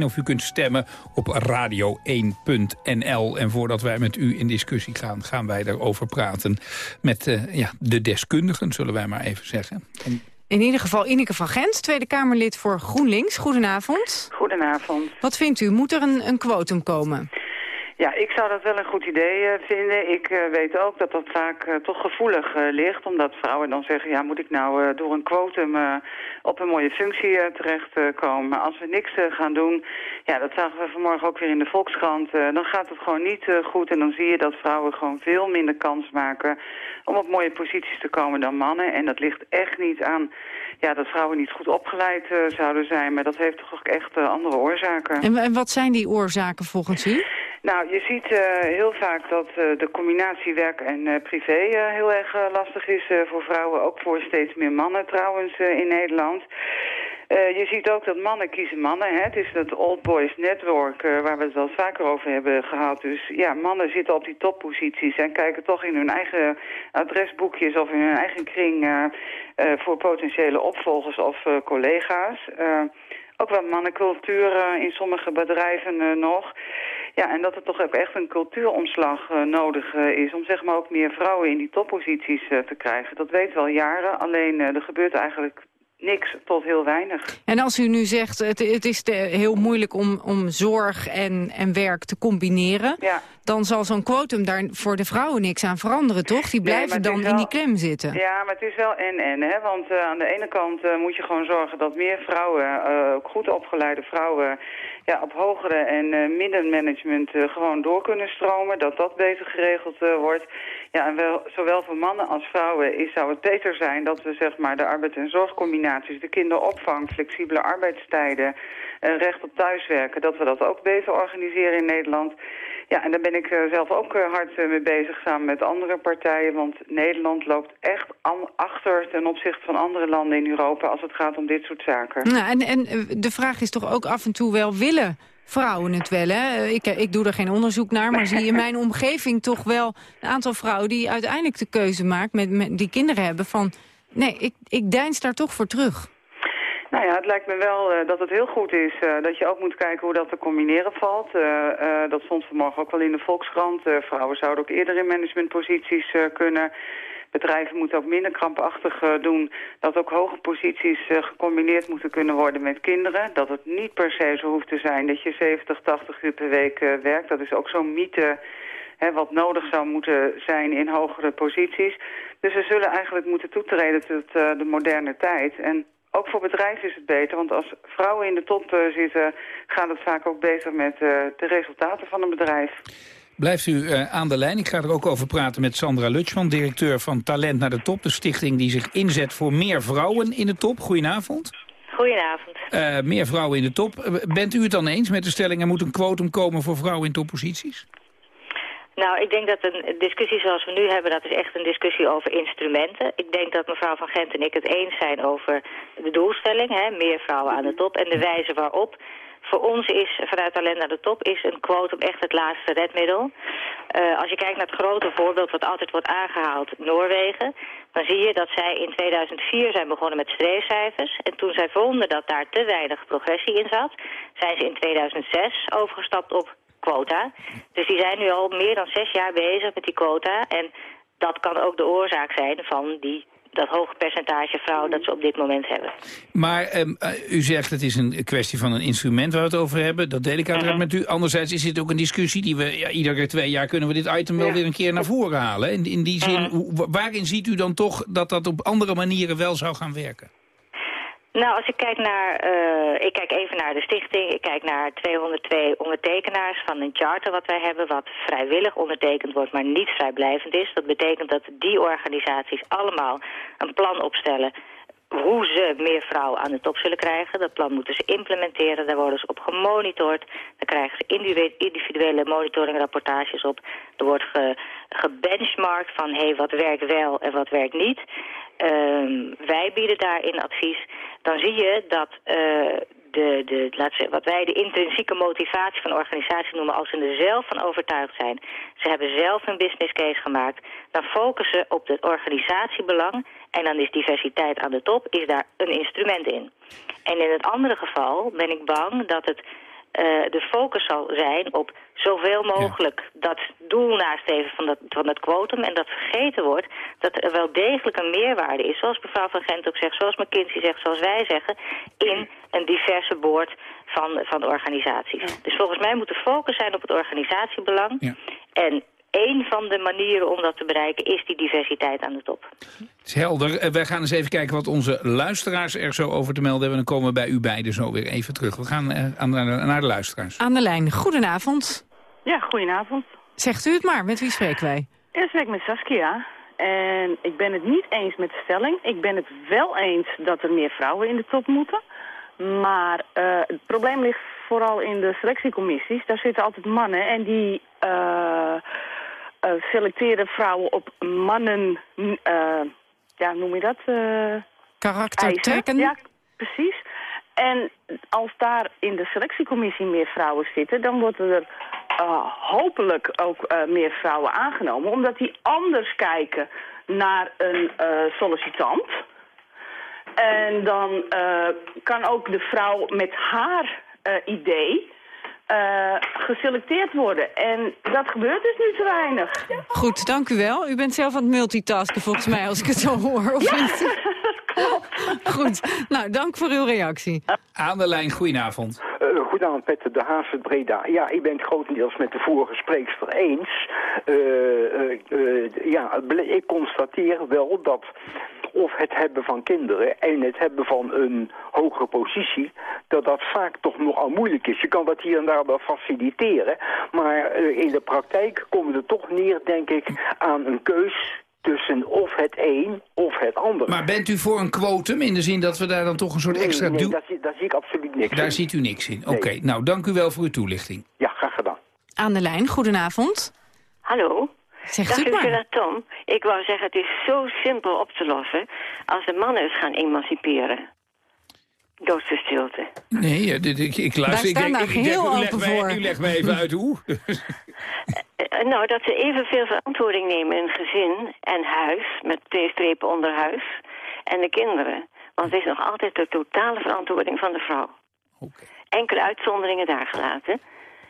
0800-1121. Of u kunt stemmen op radio1.nl. En voordat wij met u in discussie gaan, gaan wij erover praten met eh, ja, de deskundigen, zullen wij maar even zeggen. En In ieder geval Ineke van Gent, Tweede Kamerlid voor GroenLinks. Goedenavond. Goedenavond. Wat vindt u? Moet er een, een quotum komen? Ja, ik zou dat wel een goed idee eh, vinden. Ik eh, weet ook dat dat vaak eh, toch gevoelig ligt. Omdat vrouwen dan zeggen, ja, moet ik nou door een quotum op een mooie functie terechtkomen. maar als we niks gaan doen, ja, dat zagen we vanmorgen ook weer in de Volkskrant. dan gaat het gewoon niet goed. En dan zie je dat vrouwen gewoon veel minder kans maken om op mooie posities te komen dan mannen. En dat ligt echt niet aan ja, dat vrouwen niet goed opgeleid eh, zouden zijn. Maar dat heeft toch ook echt eh, andere oorzaken. En, en wat zijn die oorzaken volgens u? Nou, je ziet eh, heel vaak dat de combinatie werk en privé heel erg lastig is voor vrouwen. Ook voor steeds meer mannen trouwens in Nederland. Je ziet ook dat mannen kiezen mannen. Hè? Het is het Old Boys Network waar we het wel vaker over hebben gehad. Dus ja, mannen zitten op die topposities en kijken toch in hun eigen adresboekjes of in hun eigen kring voor potentiële opvolgers of eh, collega's. Eh, ook wel mannencultuur eh, in sommige bedrijven eh, nog. Ja, en dat er toch ook echt een cultuuromslag eh, nodig eh, is... om zeg maar ook meer vrouwen in die topposities eh, te krijgen. Dat weten we al jaren, alleen eh, er gebeurt eigenlijk niks tot heel weinig. En als u nu zegt, het, het is te- heel moeilijk om, om zorg en, en werk te combineren... Ja. dan zal zo'n quotum daar voor de vrouwen niks aan veranderen, toch? Die blijven dan in die klem zitten. Ja, maar het is wel en-en, hè. Want eh, aan de ene kant eh, moet je gewoon zorgen dat meer vrouwen, eh, ook goed opgeleide vrouwen... Ja, op hogere en eh, middenmanagement eh, gewoon door kunnen stromen. Dat dat beter geregeld eh, wordt. Ja, en wel, zowel voor mannen als vrouwen is, zou het beter zijn... dat we zeg maar de arbeid- en zorgcombinaties, de kinderopvang, flexibele arbeidstijden... recht op thuiswerken, dat we dat ook beter organiseren in Nederland... Ja, en daar ben ik eh, zelf ook eh, hard eh, mee bezig samen met andere partijen. Want Nederland loopt echt achter ten opzichte van andere landen in Europa als het gaat om dit soort zaken. Nou, en, en de vraag is toch ook af en toe wel, willen vrouwen het wel? Hè? Ik, ik doe er geen onderzoek naar, maar zie in mijn omgeving toch wel een aantal vrouwen... die uiteindelijk de keuze maakt, met, met, die kinderen hebben, van... nee, ik, ik deins daar toch voor terug. Nou ja, het lijkt me wel eh, dat het heel goed is eh, dat je ook moet kijken hoe dat te combineren valt. Eh, dat stond vanmorgen ook wel in de Volkskrant. Vrouwen zouden ook eerder in managementposities kunnen. Bedrijven moeten ook minder krampachtig doen dat ook hoge posities gecombineerd moeten kunnen worden met kinderen. Dat het niet per se zo hoeft te zijn dat je 70, 80 uur per week werkt. Dat is ook zo'n mythe wat nodig zou moeten zijn in hogere posities. Dus we zullen eigenlijk moeten toetreden tot eh, de moderne tijd. En ook voor bedrijven is het beter, want als vrouwen in de top eh, zitten... gaat het vaak ook beter met eh, de resultaten van een bedrijf. Blijft u eh, aan de lijn. Ik ga er ook over praten met Sandra Lutschman, directeur van Talent naar de Top. De stichting die zich inzet voor meer vrouwen in de top. Goedenavond. Goedenavond. Eh, meer vrouwen in de top. Bent u het dan eens met de stelling... er moet een quotum komen voor vrouwen in topposities? Nou, ik denk dat een discussie zoals we nu hebben, dat is echt een discussie over instrumenten. Ik denk dat mevrouw Van Gent en ik het eens zijn over de doelstelling, hè, meer vrouwen aan de top, en de wijze waarop. Voor ons is vanuit Talent naar de top is een quotum echt het laatste redmiddel. Eh, als je kijkt naar het grote voorbeeld wat altijd wordt aangehaald, Noorwegen, dan zie je dat zij in 2004 zijn begonnen met streefcijfers. En toen zij vonden dat daar te weinig progressie in zat, zijn ze in 2006 overgestapt op quota. Dus die zijn nu al meer dan zes jaar bezig met die quota. En dat kan ook de oorzaak zijn van die, dat hoge percentage vrouwen dat ze op dit moment hebben. Maar ehm, eh, u zegt het is een kwestie van een instrument waar we het over hebben. Dat deel ik uiteraard met u. Anderzijds is dit ook een discussie die we... Ja, iedere twee jaar kunnen we dit item wel weer een keer naar voren halen. In, in die zin, wa- waarin ziet u dan toch dat dat op andere manieren wel zou gaan werken? Nou, als ik kijk naar, eh, ik kijk even naar de stichting. Ik kijk naar 202 ondertekenaars van een charter wat wij hebben, wat vrijwillig ondertekend wordt, maar niet vrijblijvend is. Dat betekent dat die organisaties allemaal een plan opstellen hoe ze meer vrouwen aan de top zullen krijgen. Dat plan moeten ze implementeren, daar worden ze op gemonitord. Dan krijgen ze individu- individuele monitoringrapportages op. Er wordt ge, gebenchmarkt van hé, wat werkt wel en wat werkt niet. Ehm, wij bieden daarin advies. Dan zie je dat eh, de, de, laat zeggen, wat wij de intrinsieke motivatie van organisaties noemen... als ze er zelf van overtuigd zijn. Ze hebben zelf een business case gemaakt. Dan focussen ze op het organisatiebelang. En dan is diversiteit aan de top is daar een instrument in. En in het andere geval ben ik bang dat het de focus zal zijn op zoveel mogelijk dat doel nastreven van dat, van dat quotum. En dat vergeten wordt dat er wel degelijk een meerwaarde is, zoals mevrouw Van Gent ook zegt, zoals McKinsey zegt, zoals wij zeggen, in een diverse boord van, van organisaties. Dus volgens mij moet de focus zijn op het organisatiebelang. En één van de manieren om dat te bereiken is die diversiteit aan de top. Het is helder. Eh, wij gaan eens even kijken wat onze luisteraars er zo over te melden hebben. Dan komen we bij u beiden zo weer even terug. We gaan eh, naar de luisteraars. Aan de lijn, goedenavond. Ja, goedenavond. Zegt u het maar, met wie spreken wij? Ik met Saskia. En ik ben het niet eens met de stelling. Ik ben het wel eens dat er meer vrouwen in de top moeten. Maar eh, het probleem ligt vooral in de selectiecommissies, daar zitten altijd mannen en die selecteren vrouwen op mannen, eh, ja, noem je dat? eh Karaktertrekken? Ja, precies. En als daar in de selectiecommissie meer vrouwen zitten, dan worden er eh, hopelijk ook eh, meer vrouwen aangenomen, omdat die anders kijken naar een eh, sollicitant. En dan eh, kan ook de vrouw met haar eh, idee eh, geselecteerd worden. En dat gebeurt dus nu te weinig. Goed, dank u wel. U bent zelf aan het multitasken volgens mij, als ik het zo hoor. Of niet? *laughs* *laughs* Goed, nou, dank voor uw reactie. Aan de lijn, goedenavond. Uh, goedenavond, Petter de Haas uit Breda. Ja, ik ben het grotendeels met de vorige spreekster eens. Uh, uh, ja, ik constateer wel dat of het hebben van kinderen en het hebben van een hogere positie, dat dat vaak toch nogal moeilijk is. Je kan dat hier en daar wel faciliteren, maar in de praktijk komen we er toch neer, denk ik, aan een keus tussen of het een of het ander. Maar bent u voor een quotum in de zin dat we daar dan toch een soort nee, extra nee, duw... daar, zie, daar zie ik absoluut niks Daar in. ziet u niks in. Nee. Oké, nou dank u wel voor uw toelichting. Ja, graag gedaan. Aan de lijn, goedenavond. Hallo. Zegt Dag, u het maar. Tom. Ik wou zeggen, het is zo simpel op te lossen als de mannen eens gaan emanciperen. Doodse stilte. Nee, eh, dit- ik, ik luister. staan ik, daar ik, ik, heel u legt open mij- voor. U legt me even uit hoe. Eh, nou, dat ze evenveel verantwoording nemen in gezin en huis, met twee strepen onder huis, en de kinderen. Want het is nog altijd de totale verantwoording van de vrouw. Enkele uitzonderingen daar gelaten.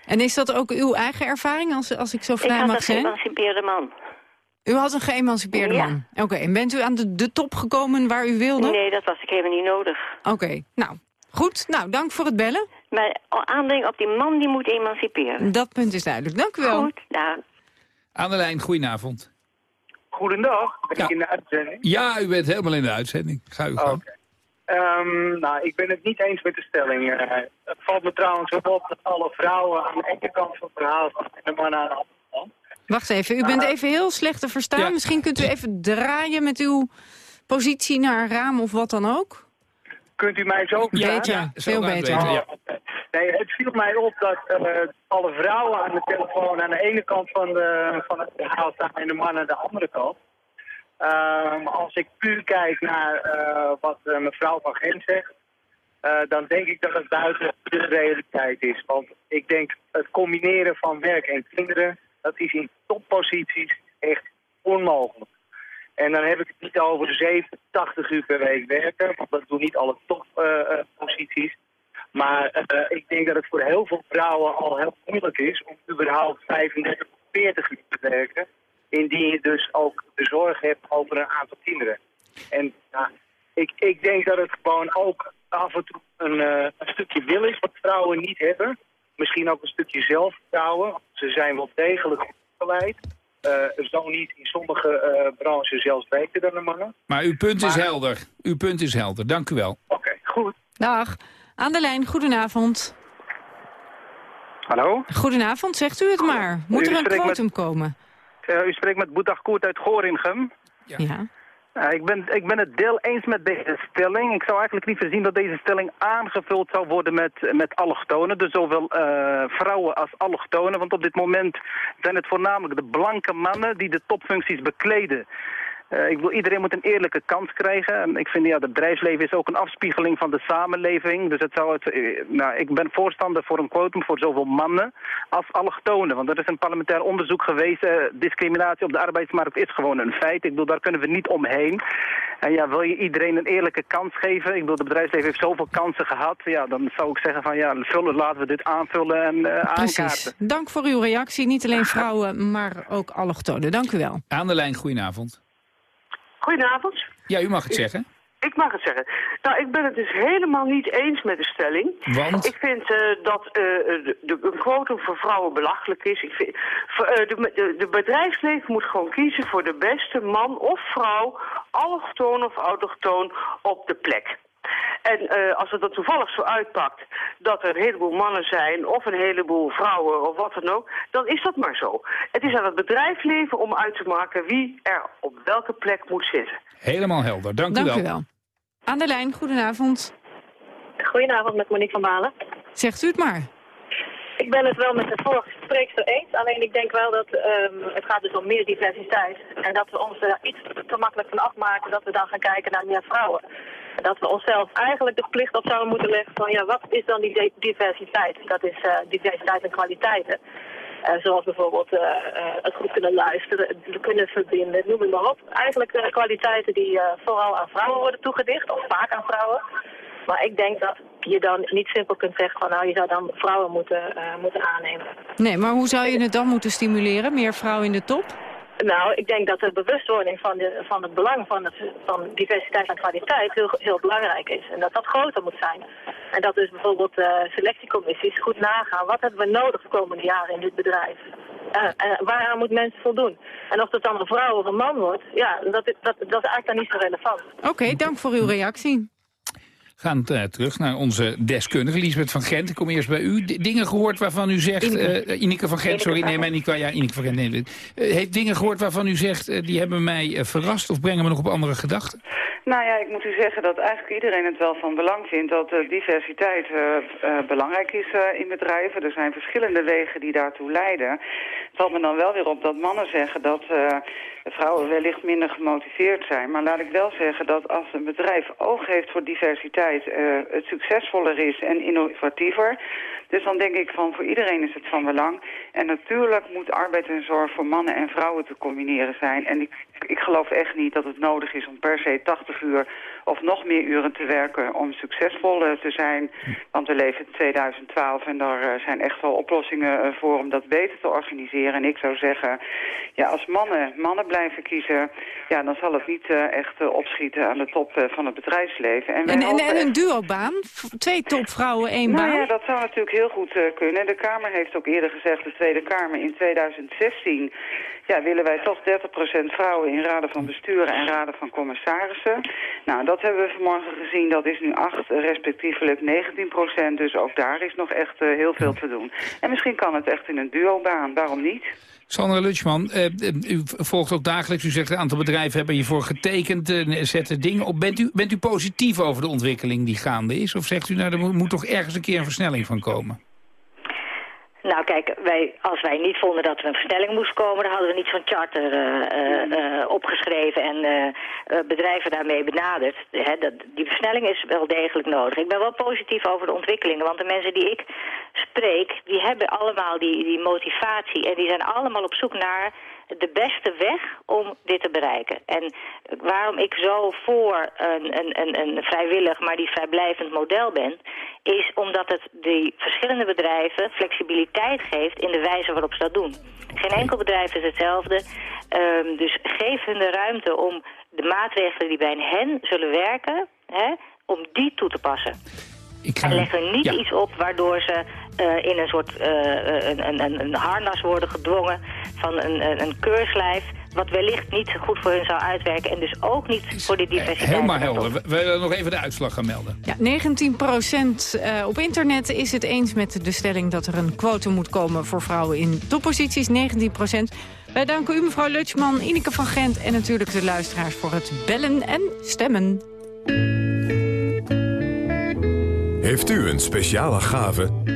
En is dat ook uw eigen ervaring, als, als ik zo Ik vrij had mag een zijn? geëmancipeerde man. U had een geëmancipeerde Ja. man. Oké, en bent u aan de, de top gekomen waar u wilde? Nee, dat was ik helemaal niet nodig. Oké, nou, goed. Nou, dank voor het bellen. Maar aandringen op die man die moet emanciperen. Dat punt is duidelijk. Dank u wel. Goed, daar. Aan de lijn, goedenavond. Goedendag, ben Ja. ik in de uitzending? Ja, u bent helemaal in de uitzending. Ga u gang. Ehm, nou, ik ben het niet eens met de stelling. Eh, het valt me trouwens op dat alle vrouwen aan de ene kant van het verhaal staan en de mannen aan de andere kant. Wacht even, u bent even heel slecht te verstaan. Misschien kunt u even draaien met uw positie naar een raam of wat dan ook? Kunt u mij zo verstaan? Beter, veel beter. Oh, Nee, het viel mij op dat eh, alle vrouwen aan de telefoon aan de ene kant van, de, van het verhaal staan en de mannen aan de andere kant. Ehm, als ik puur kijk naar eh, wat eh, mevrouw van Gent zegt, eh, dan denk ik dat het buiten de realiteit is. Want ik denk het combineren van werk en kinderen, dat is in topposities echt onmogelijk. En dan heb ik het niet over de 70, 80 uur per week werken, want dat doen niet alle topposities. maar eh, ik denk dat het voor heel veel vrouwen al heel moeilijk is om überhaupt 35 of 40 uur te werken. Indien je dus ook de zorg hebt over een aantal kinderen. En ja, ik, ik denk dat het gewoon ook af en toe een, eh, een stukje wil is wat vrouwen niet hebben. Misschien ook een stukje zelfvertrouwen. Ze zijn wel degelijk opgeleid. Eh, zo niet in sommige eh, branches zelfs beter dan de mannen. Maar uw punt is helder. Uw punt is helder. Dank u wel. Oké, goed. Dag. Aan de lijn, goedenavond. Hallo? Goedenavond, zegt u het maar. Moet U er een met- quotum komen? Eh, u spreekt met Boedag Koert uit Gorinchem. Ja. Eh, ik, ben, ik ben het deel eens met deze stelling. Ik zou eigenlijk liever zien dat deze stelling aangevuld zou worden met, met allochtonen. Dus zowel eh, vrouwen als allochtonen. Want op dit moment zijn het voornamelijk de blanke mannen die de topfuncties bekleden. Eh, ik wil, iedereen moet een eerlijke kans krijgen. En ik vind ja, het bedrijfsleven is ook een afspiegeling van de samenleving. Dus het zou het, eh, nou, ik ben voorstander voor een quotum voor zowel mannen als allochtonen. Want er is een parlementair onderzoek geweest. eh, discriminatie op de arbeidsmarkt is gewoon een feit. Ik bedoel, daar kunnen we niet omheen. En ja, wil je iedereen een eerlijke kans geven? Ik bedoel, het bedrijfsleven heeft zoveel kansen gehad. Ja, dan zou ik zeggen van ja, vullen, laten we dit aanvullen en eh Precies. aankaarten. Dank voor uw reactie. Niet alleen vrouwen, maar ook allochtonen. Dank u wel. Aan de lijn, goedenavond. Goedenavond. Ja, u mag het zeggen. Ik mag het zeggen. Nou, ik ben het dus helemaal niet eens met de stelling. Want? Ik vind eh, dat eh, de, de, een quotum voor vrouwen belachelijk is. Ik vind, voor, eh, de, de, de bedrijfsleven moet gewoon kiezen voor de beste man of vrouw, allochtoon of autochtoon, op de plek. En eh, als het er toevallig zo uitpakt dat er een heleboel mannen zijn of een heleboel vrouwen of wat dan ook, dan is dat maar zo. Het is aan het bedrijfsleven om uit te maken wie er op welke plek moet zitten. Helemaal helder. Dank, Dank u wel. u wel. Aan de lijn, goedenavond. Goedenavond met Monique van Balen. Zegt u het maar. Ik ben het wel met de vorige spreekster eens. Alleen ik denk wel dat ehm, het gaat dus om meer diversiteit. En dat we ons er iets te makkelijk van afmaken dat we dan gaan kijken naar meer vrouwen. En Dat we onszelf eigenlijk de plicht op zouden moeten leggen van ja, wat is dan die di- diversiteit? Dat is eh, diversiteit en kwaliteiten. Eh, zoals bijvoorbeeld eh, het goed kunnen luisteren, het kunnen verbinden, noem het maar op. Eigenlijk kwaliteiten die vooral aan vrouwen worden toegedicht, of vaak aan vrouwen. Maar ik denk dat je dan niet simpel kunt zeggen van nou je zou dan vrouwen moeten, eh, moeten aannemen. Nee, maar hoe zou je het dan moeten stimuleren? Meer vrouwen in de top? Nou, ik denk dat de bewustwording van, de, van het belang van, het, van diversiteit en kwaliteit heel, heel belangrijk is. En dat dat groter moet zijn. En dat dus bijvoorbeeld eh, selectiecommissies goed nagaan. Wat hebben we nodig de komende jaren in dit bedrijf? Eh, waaraan moet mensen voldoen? En of dat dan een vrouw of een man wordt, ja, dat, is- dat, dat is eigenlijk dan niet zo relevant. Oké, dank voor uw reactie. Gaan eh, terug naar onze deskundige, Lisbeth van Gent. Ik kom eerst bij u. D- dingen gehoord waarvan u zegt... eh Ineke van Gent, Ineke sorry, nee, maar niet qua... Ja, Ineke van Gent, nee. eh, heeft dingen gehoord waarvan u zegt... die hebben mij verrast of brengen me nog op andere gedachten? Nou ja, ik moet u zeggen dat eigenlijk iedereen het wel van belang vindt dat diversiteit belangrijk is in bedrijven. Er zijn verschillende wegen die daartoe leiden. Het valt me dan wel weer op dat mannen zeggen dat vrouwen wellicht minder gemotiveerd zijn. Maar laat ik wel zeggen dat als een bedrijf oog heeft voor diversiteit, eh, het succesvoller is en innovatiever. Dus dan denk ik van voor iedereen is het van belang. En natuurlijk moet arbeid en zorg voor mannen en vrouwen te combineren zijn. En ik, ik geloof echt niet dat het nodig is om per se 80 uur of nog meer uren te werken om succesvol eh, te zijn. Want we leven in 2012 en daar eh, zijn echt wel oplossingen eh, voor om dat beter te organiseren. En ik zou zeggen, ja, als mannen mannen blijven kiezen, ja, dan zal het niet echt opschieten aan de top van het bedrijfsleven. En, en, en echt- een duobaan? Twee topvrouwen, één nou baan? ja, dat zou natuurlijk heel goed eh, kunnen. De Kamer heeft ook eerder gezegd, de Tweede Kamer, in 2016... Ja, willen wij toch 30% vrouwen in raden van besturen en raden van commissarissen. Nou, dat hebben we vanmorgen gezien. Dat is nu 8, respectievelijk 19%. Dus ook daar is nog echt eh, heel veel te doen. En misschien kan het echt in een duobaan. Waarom niet? Sandra Lutschman, eh, eh, u volgt ook dagelijks. U zegt een aantal bedrijven hebben hiervoor getekend, eh, zetten dingen op. Bent u, bent u positief over de ontwikkeling die gaande is? Of zegt u, nou, er moet toch ergens een keer een versnelling van komen? Nou kijk, wij, als wij niet vonden dat er een versnelling moest komen... dan hadden we niet zo'n charter eh, eh, eh, opgeschreven en bedrijven daarmee benaderd. Hè, dat, die versnelling is wel degelijk nodig. Ik ben wel positief over de ontwikkelingen, want de mensen die ik spreek... die hebben allemaal die, die motivatie en die zijn allemaal op zoek naar de beste weg om dit te bereiken. En waarom ik zo voor een, een, een, een vrijwillig, maar die vrijblijvend model ben... is omdat het die verschillende bedrijven flexibiliteit geeft in de wijze waarop ze dat doen. Geen enkel bedrijf is hetzelfde. Ehm, dus geef hun de ruimte om de maatregelen die bij hen zullen werken... Hè, om die toe te passen. Ik En leg hun niet iets op waardoor ze eh, in een soort eh, een, een, een, een harnas worden gedwongen van een, een, een keurslijf... wat wellicht niet goed voor hun zou uitwerken en dus ook niet voor de diversiteit. Helemaal helder. We, we willen nog even de uitslag gaan melden. Ja, 19% op internet is het eens met de stelling dat er een quotum moet komen voor vrouwen in topposities. 19% Wij danken u mevrouw Lutschman, Ineke van Gent en natuurlijk de luisteraars voor het bellen en stemmen. Heeft u een speciale gave?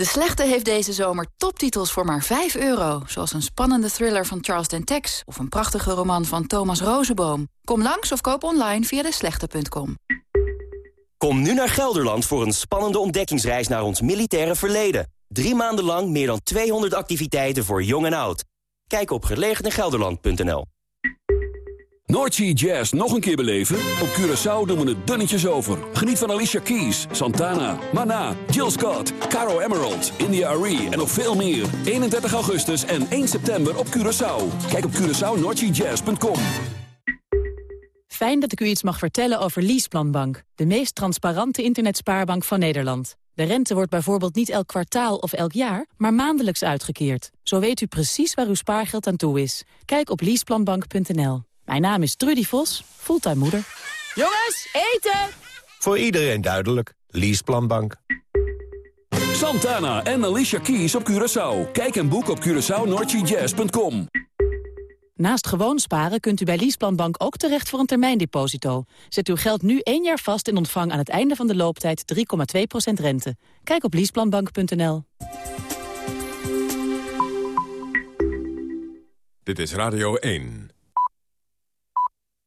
De Slechte heeft deze zomer toptitels voor maar 5 euro. Zoals een spannende thriller van Charles Dentex... of een prachtige roman van Thomas Rozenboom. Kom langs of koop online via deslechte.com. Kom nu naar Gelderland voor een spannende ontdekkingsreis naar ons militaire verleden. Drie maanden lang meer dan 200 activiteiten voor jong en oud. Kijk op gelegenegelderland.nl. Noordsea Jazz nog een keer beleven? Op Curaçao doen we het dunnetjes over. Geniet van Alicia Keys, Santana, Mana, Jill Scott, Caro Emerald, India Arie en nog veel meer. 31 augustus en 1 september op Curaçao. Kijk op CuraçaoNoordseaJazz.com. Fijn dat ik u iets mag vertellen over Leaseplanbank, de meest transparante internetspaarbank van Nederland. De rente wordt bijvoorbeeld niet elk kwartaal of elk jaar, maar maandelijks uitgekeerd. Zo weet u precies waar uw spaargeld aan toe is. Kijk op leaseplanbank.nl. Mijn naam is Trudy Vos, fulltime moeder. Jongens, eten! Voor iedereen duidelijk. Leaseplanbank. Santana en Alicia Keys op Curaçao. Kijk en boek op CuraçaoNordGJazz.com. Naast gewoon sparen kunt u bij Leaseplanbank ook terecht voor een termijndeposito. Zet uw geld nu één jaar vast en ontvang aan het einde van de looptijd 3,2% rente. Kijk op leaseplanbank.nl. Dit is Radio 1.